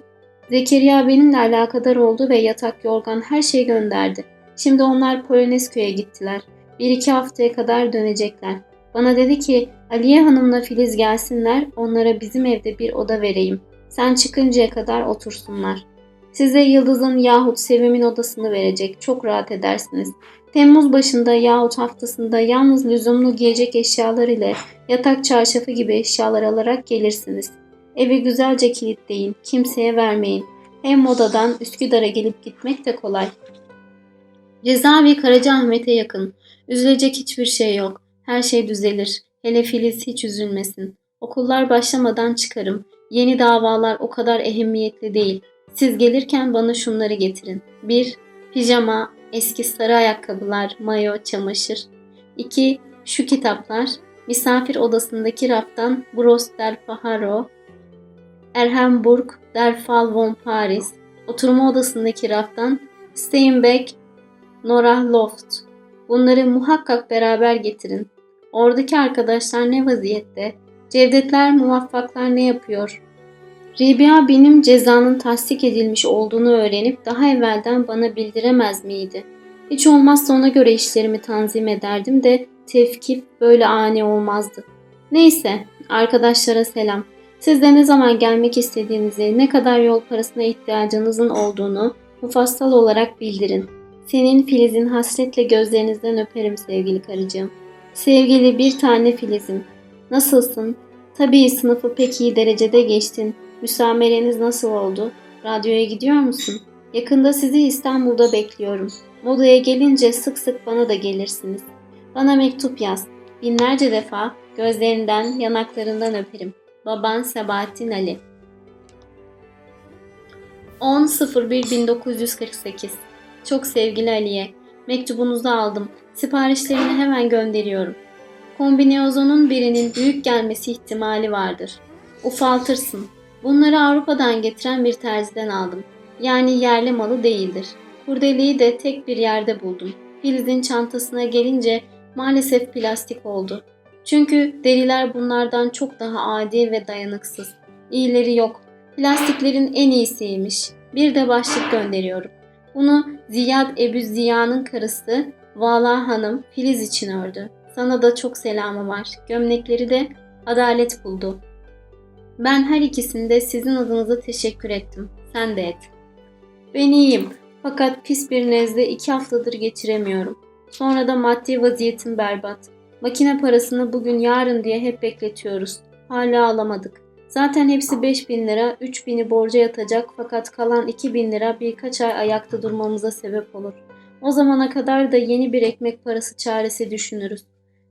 Zekeriya benimle alakadar oldu ve yatak, yorgan her şey gönderdi. Şimdi onlar Polonezköy'e gittiler. Bir iki haftaya kadar dönecekler. Bana dedi ki Aliye Hanım'la Filiz gelsinler onlara bizim evde bir oda vereyim. Sen çıkıncaya kadar otursunlar. Size Yıldız'ın yahut Sevim'in odasını verecek. Çok rahat edersiniz. Temmuz başında yahut haftasında yalnız lüzumlu giyecek eşyalar ile yatak çarşafı gibi eşyalar alarak gelirsiniz. Evi güzelce kilitleyin, kimseye vermeyin. Hem modadan Üsküdar'a gelip gitmek de kolay. Cezaevi Karacaahmet'e yakın. Üzülecek hiçbir şey yok. Her şey düzelir. Hele Filiz hiç üzülmesin. Okullar başlamadan çıkarım. Yeni davalar o kadar ehemmiyetli değil. Siz gelirken bana şunları getirin. 1. Pijama, eski sarı ayakkabılar, mayo, çamaşır. 2. Şu kitaplar. Misafir odasındaki raftan Bros del Pajaro, Erhenburg, der Fall von Paris. Oturma odasındaki raftan Steinbeck, Nora Loft. Bunları muhakkak beraber getirin. Oradaki arkadaşlar ne vaziyette? Cevdetler, muvaffaklar ne yapıyor? Rabia benim cezanın tasdik edilmiş olduğunu öğrenip daha evvelden bana bildiremez miydi? Hiç olmazsa ona göre işlerimi tanzim ederdim de tevkif böyle ani olmazdı. Neyse, arkadaşlara selam. Siz de ne zaman gelmek istediğinizi, ne kadar yol parasına ihtiyacınızın olduğunu mufassal olarak bildirin. Senin Filiz'in hasretle gözlerinizden öperim sevgili karıcığım. Sevgili bir tane Filiz'im. Nasılsın? Tabii sınıfı pek iyi derecede geçtin. Müsamereniz nasıl oldu? Radyoya gidiyor musun? Yakında sizi İstanbul'da bekliyorum. Modaya gelince sık sık bana da gelirsiniz. Bana mektup yaz. Binlerce defa gözlerinden, yanaklarından öperim. Baban Sebahattin Ali 10.01.1948 Çok sevgili Aliye, mektubunuzu aldım. Siparişlerini hemen gönderiyorum. Kombinezonun birinin büyük gelmesi ihtimali vardır. Ufaltırsın. Bunları Avrupa'dan getiren bir terziden aldım. Yani yerli malı değildir. Kurdeliği de tek bir yerde buldum. Filiz'in çantasına gelince maalesef plastik oldu. Çünkü deriler bunlardan çok daha adi ve dayanıksız. İyileri yok. Plastiklerin en iyisiymiş. Bir de başlık gönderiyorum. Bunu Ziyad Ebu Ziya'nın karısı Vala Hanım Filiz için ördü. Sana da çok selamı var. Gömlekleri de adalet buldu. Ben her ikisinde sizin adınıza teşekkür ettim. Sen de et. Ben iyiyim. Fakat pis bir nezle iki haftadır geçiremiyorum. Sonra da maddi vaziyetim berbat. Makine parasını bugün yarın diye hep bekletiyoruz. Hala alamadık. Zaten hepsi 5000 lira, 3000'i borca yatacak fakat kalan 2000 lira birkaç ay ayakta durmamıza sebep olur. O zamana kadar da yeni bir ekmek parası çaresi düşünürüz.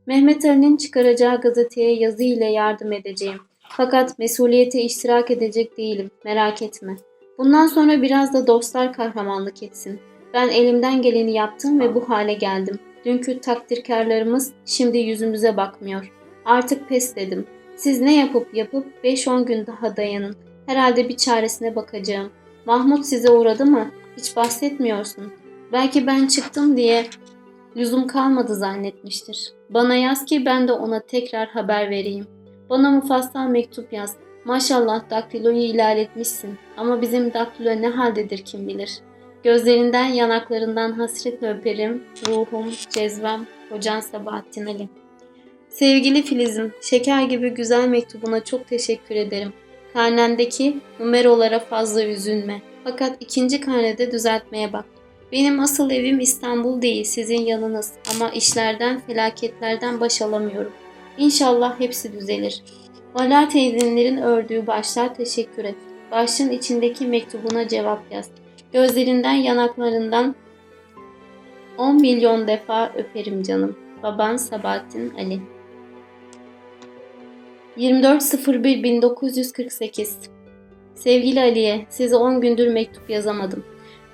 Mehmet Ali'nin çıkaracağı gazeteye yazı ile yardım edeceğim. Fakat mesuliyete iştirak edecek değilim, merak etme. Bundan sonra biraz da dostlar kahramanlık etsin. Ben elimden geleni yaptım ve bu hale geldim. Dünkü takdirkarlarımız şimdi yüzümüze bakmıyor. Artık pes dedim. Siz ne yapıp yapıp 5-10 gün daha dayanın. Herhalde bir çaresine bakacağım. Mahmut size uğradı mı? Hiç bahsetmiyorsun. Belki ben çıktım diye lüzum kalmadı zannetmiştir. Bana yaz ki ben de ona tekrar haber vereyim. Bana mufassal mektup yaz. Maşallah daktiloyu ilerletmişsin ama bizim daktilo ne haldedir kim bilir. Gözlerinden yanaklarından hasretle öperim. Ruhum, cezvem, kocan Sabahattin Ali. Sevgili Filiz'im, şeker gibi güzel mektubuna çok teşekkür ederim. Karnendeki numerolara fazla üzülme. Fakat ikinci karnede düzeltmeye bak. Benim asıl evim İstanbul değil, sizin yanınız. Ama işlerden, felaketlerden baş alamıyorum. İnşallah hepsi düzelir. Vala teyzenlerin ördüğü başlar teşekkür et. Başlığın içindeki mektubuna cevap yaz. Gözlerinden, yanaklarından 10 milyon defa öperim canım. Baban Sabahattin Ali 24.01.1948 Sevgili Aliye, size 10 gündür mektup yazamadım.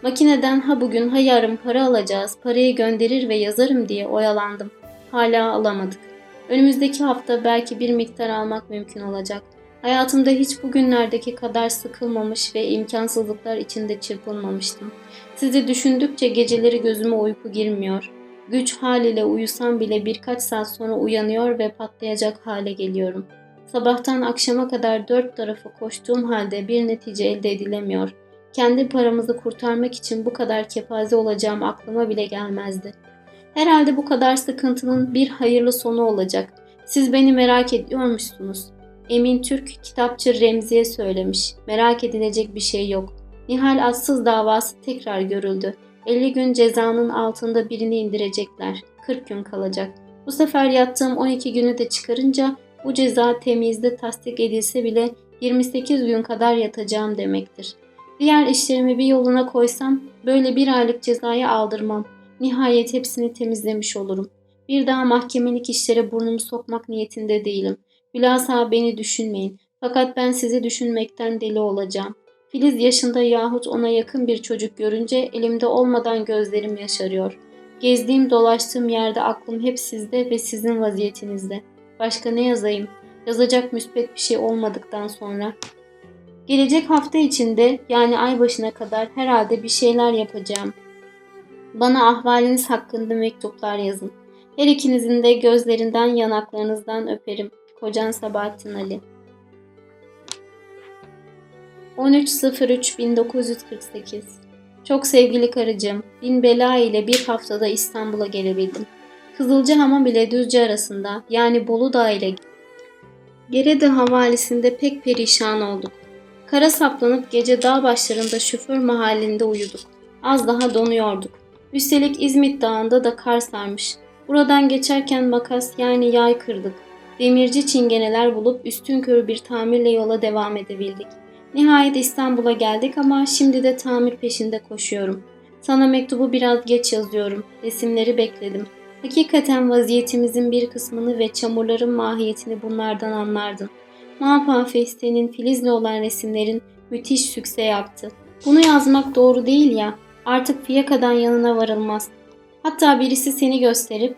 Makineden ha bugün ha yarın para alacağız, parayı gönderir ve yazarım diye oyalandım. Hala alamadık. Önümüzdeki hafta belki bir miktar almak mümkün olacak. Hayatımda hiç bugünlerdeki kadar sıkılmamış ve imkansızlıklar içinde çırpınmamıştım. Sizi düşündükçe geceleri gözüme uyku girmiyor. Güç haliyle uyusam bile birkaç saat sonra uyanıyor ve patlayacak hale geliyorum. Sabahtan akşama kadar dört tarafı koştuğum halde bir netice elde edilemiyor. Kendi paramızı kurtarmak için bu kadar kepaze olacağım aklıma bile gelmezdi. Herhalde bu kadar sıkıntının bir hayırlı sonu olacak. Siz beni merak ediyormuşsunuz. Emin Türk kitapçı Remzi'ye söylemiş. Merak edilecek bir şey yok. Nihal atsız davası tekrar görüldü. 50 gün cezanın altında birini indirecekler. 40 gün kalacak. Bu sefer yattığım 12 günü de çıkarınca bu ceza temizde tasdik edilse bile 28 gün kadar yatacağım demektir. Diğer işlerimi bir yoluna koysam böyle bir aylık cezayı aldırmam. Nihayet hepsini temizlemiş olurum. Bir daha mahkemelik işlere burnumu sokmak niyetinde değilim. Bilhassa beni düşünmeyin. Fakat ben sizi düşünmekten deli olacağım. Filiz yaşında yahut ona yakın bir çocuk görünce elimde olmadan gözlerim yaşarıyor. Gezdiğim dolaştığım yerde aklım hep sizde ve sizin vaziyetinizde. Başka ne yazayım? Yazacak müspet bir şey olmadıktan sonra. Gelecek hafta içinde yani ay başına kadar herhalde bir şeyler yapacağım. Bana ahvaliniz hakkında mektuplar yazın. Her ikinizin de gözlerinden yanaklarınızdan öperim. Kocan Sabahattin Ali 13.03.1948 Çok sevgili karıcığım, bin bela ile bir haftada İstanbul'a gelebildim. Kızılcahamam ile Düzce arasında yani Bolu Dağı ile Gerede havalisinde pek perişan olduk. Kara saplanıp gece dağ başlarında şoför mahallinde uyuduk. Az daha donuyorduk. Üstelik İzmit Dağı'nda da kar sarmış. Buradan geçerken makas yani yay kırdık. Demirci çingeneler bulup üstün körü bir tamirle yola devam edebildik. Nihayet İstanbul'a geldik ama şimdi de tamir peşinde koşuyorum. Sana mektubu biraz geç yazıyorum. Resimleri bekledim. Hakikaten vaziyetimizin bir kısmını ve çamurların mahiyetini bunlardan anlardın. Mampan Feste'nin Filiz'le olan resimlerin müthiş sükse yaptı. Bunu yazmak doğru değil ya. Artık fiyakadan yanına varılmaz. Hatta birisi seni gösterip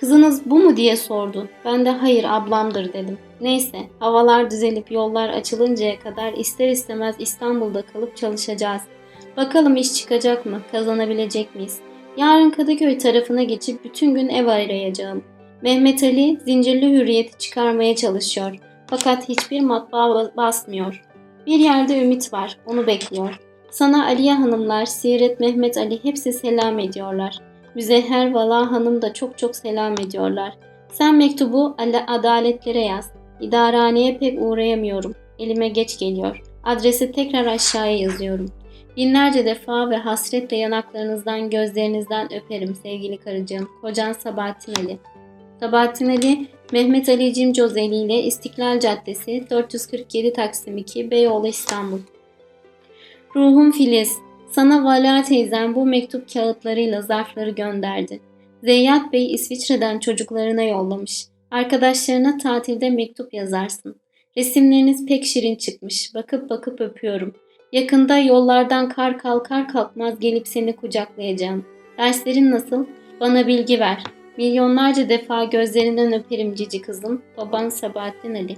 Kızınız bu mu diye sordu. Ben de hayır ablamdır dedim. Neyse havalar düzelip yollar açılıncaya kadar ister istemez İstanbul'da kalıp çalışacağız. Bakalım iş çıkacak mı? Kazanabilecek miyiz? Yarın Kadıköy tarafına geçip bütün gün ev arayacağım. Mehmet Ali zincirli hürriyeti çıkarmaya çalışıyor. Fakat hiçbir matbaa ba- basmıyor. Bir yerde ümit var, onu bekliyor. Sana Aliye Hanımlar, Siiret Mehmet Ali hepsi selam ediyorlar. Müzehher Vala Hanım da çok çok selam ediyorlar. Sen mektubu adaletlere yaz. İdarehaneye pek uğrayamıyorum. Elime geç geliyor. Adresi tekrar aşağıya yazıyorum. Binlerce defa ve hasretle yanaklarınızdan, gözlerinizden öperim sevgili karıcığım. Kocan Sabahattin Ali. Sabahattin Ali, Mehmet Ali Cimcozeli ile İstiklal Caddesi 447 Taksim 2 Beyoğlu İstanbul. Ruhum Filiz, sana Vala teyzem bu mektup kağıtlarıyla zarfları gönderdi. Zeyyat Bey İsviçre'den çocuklarına yollamış. Arkadaşlarına tatilde mektup yazarsın. Resimleriniz pek şirin çıkmış. Bakıp bakıp öpüyorum. Yakında yollardan kar kalkar kalkmaz gelip seni kucaklayacağım. Derslerin nasıl? Bana bilgi ver. Milyonlarca defa gözlerinden öperim cici kızım. Baban Sabahattin Ali.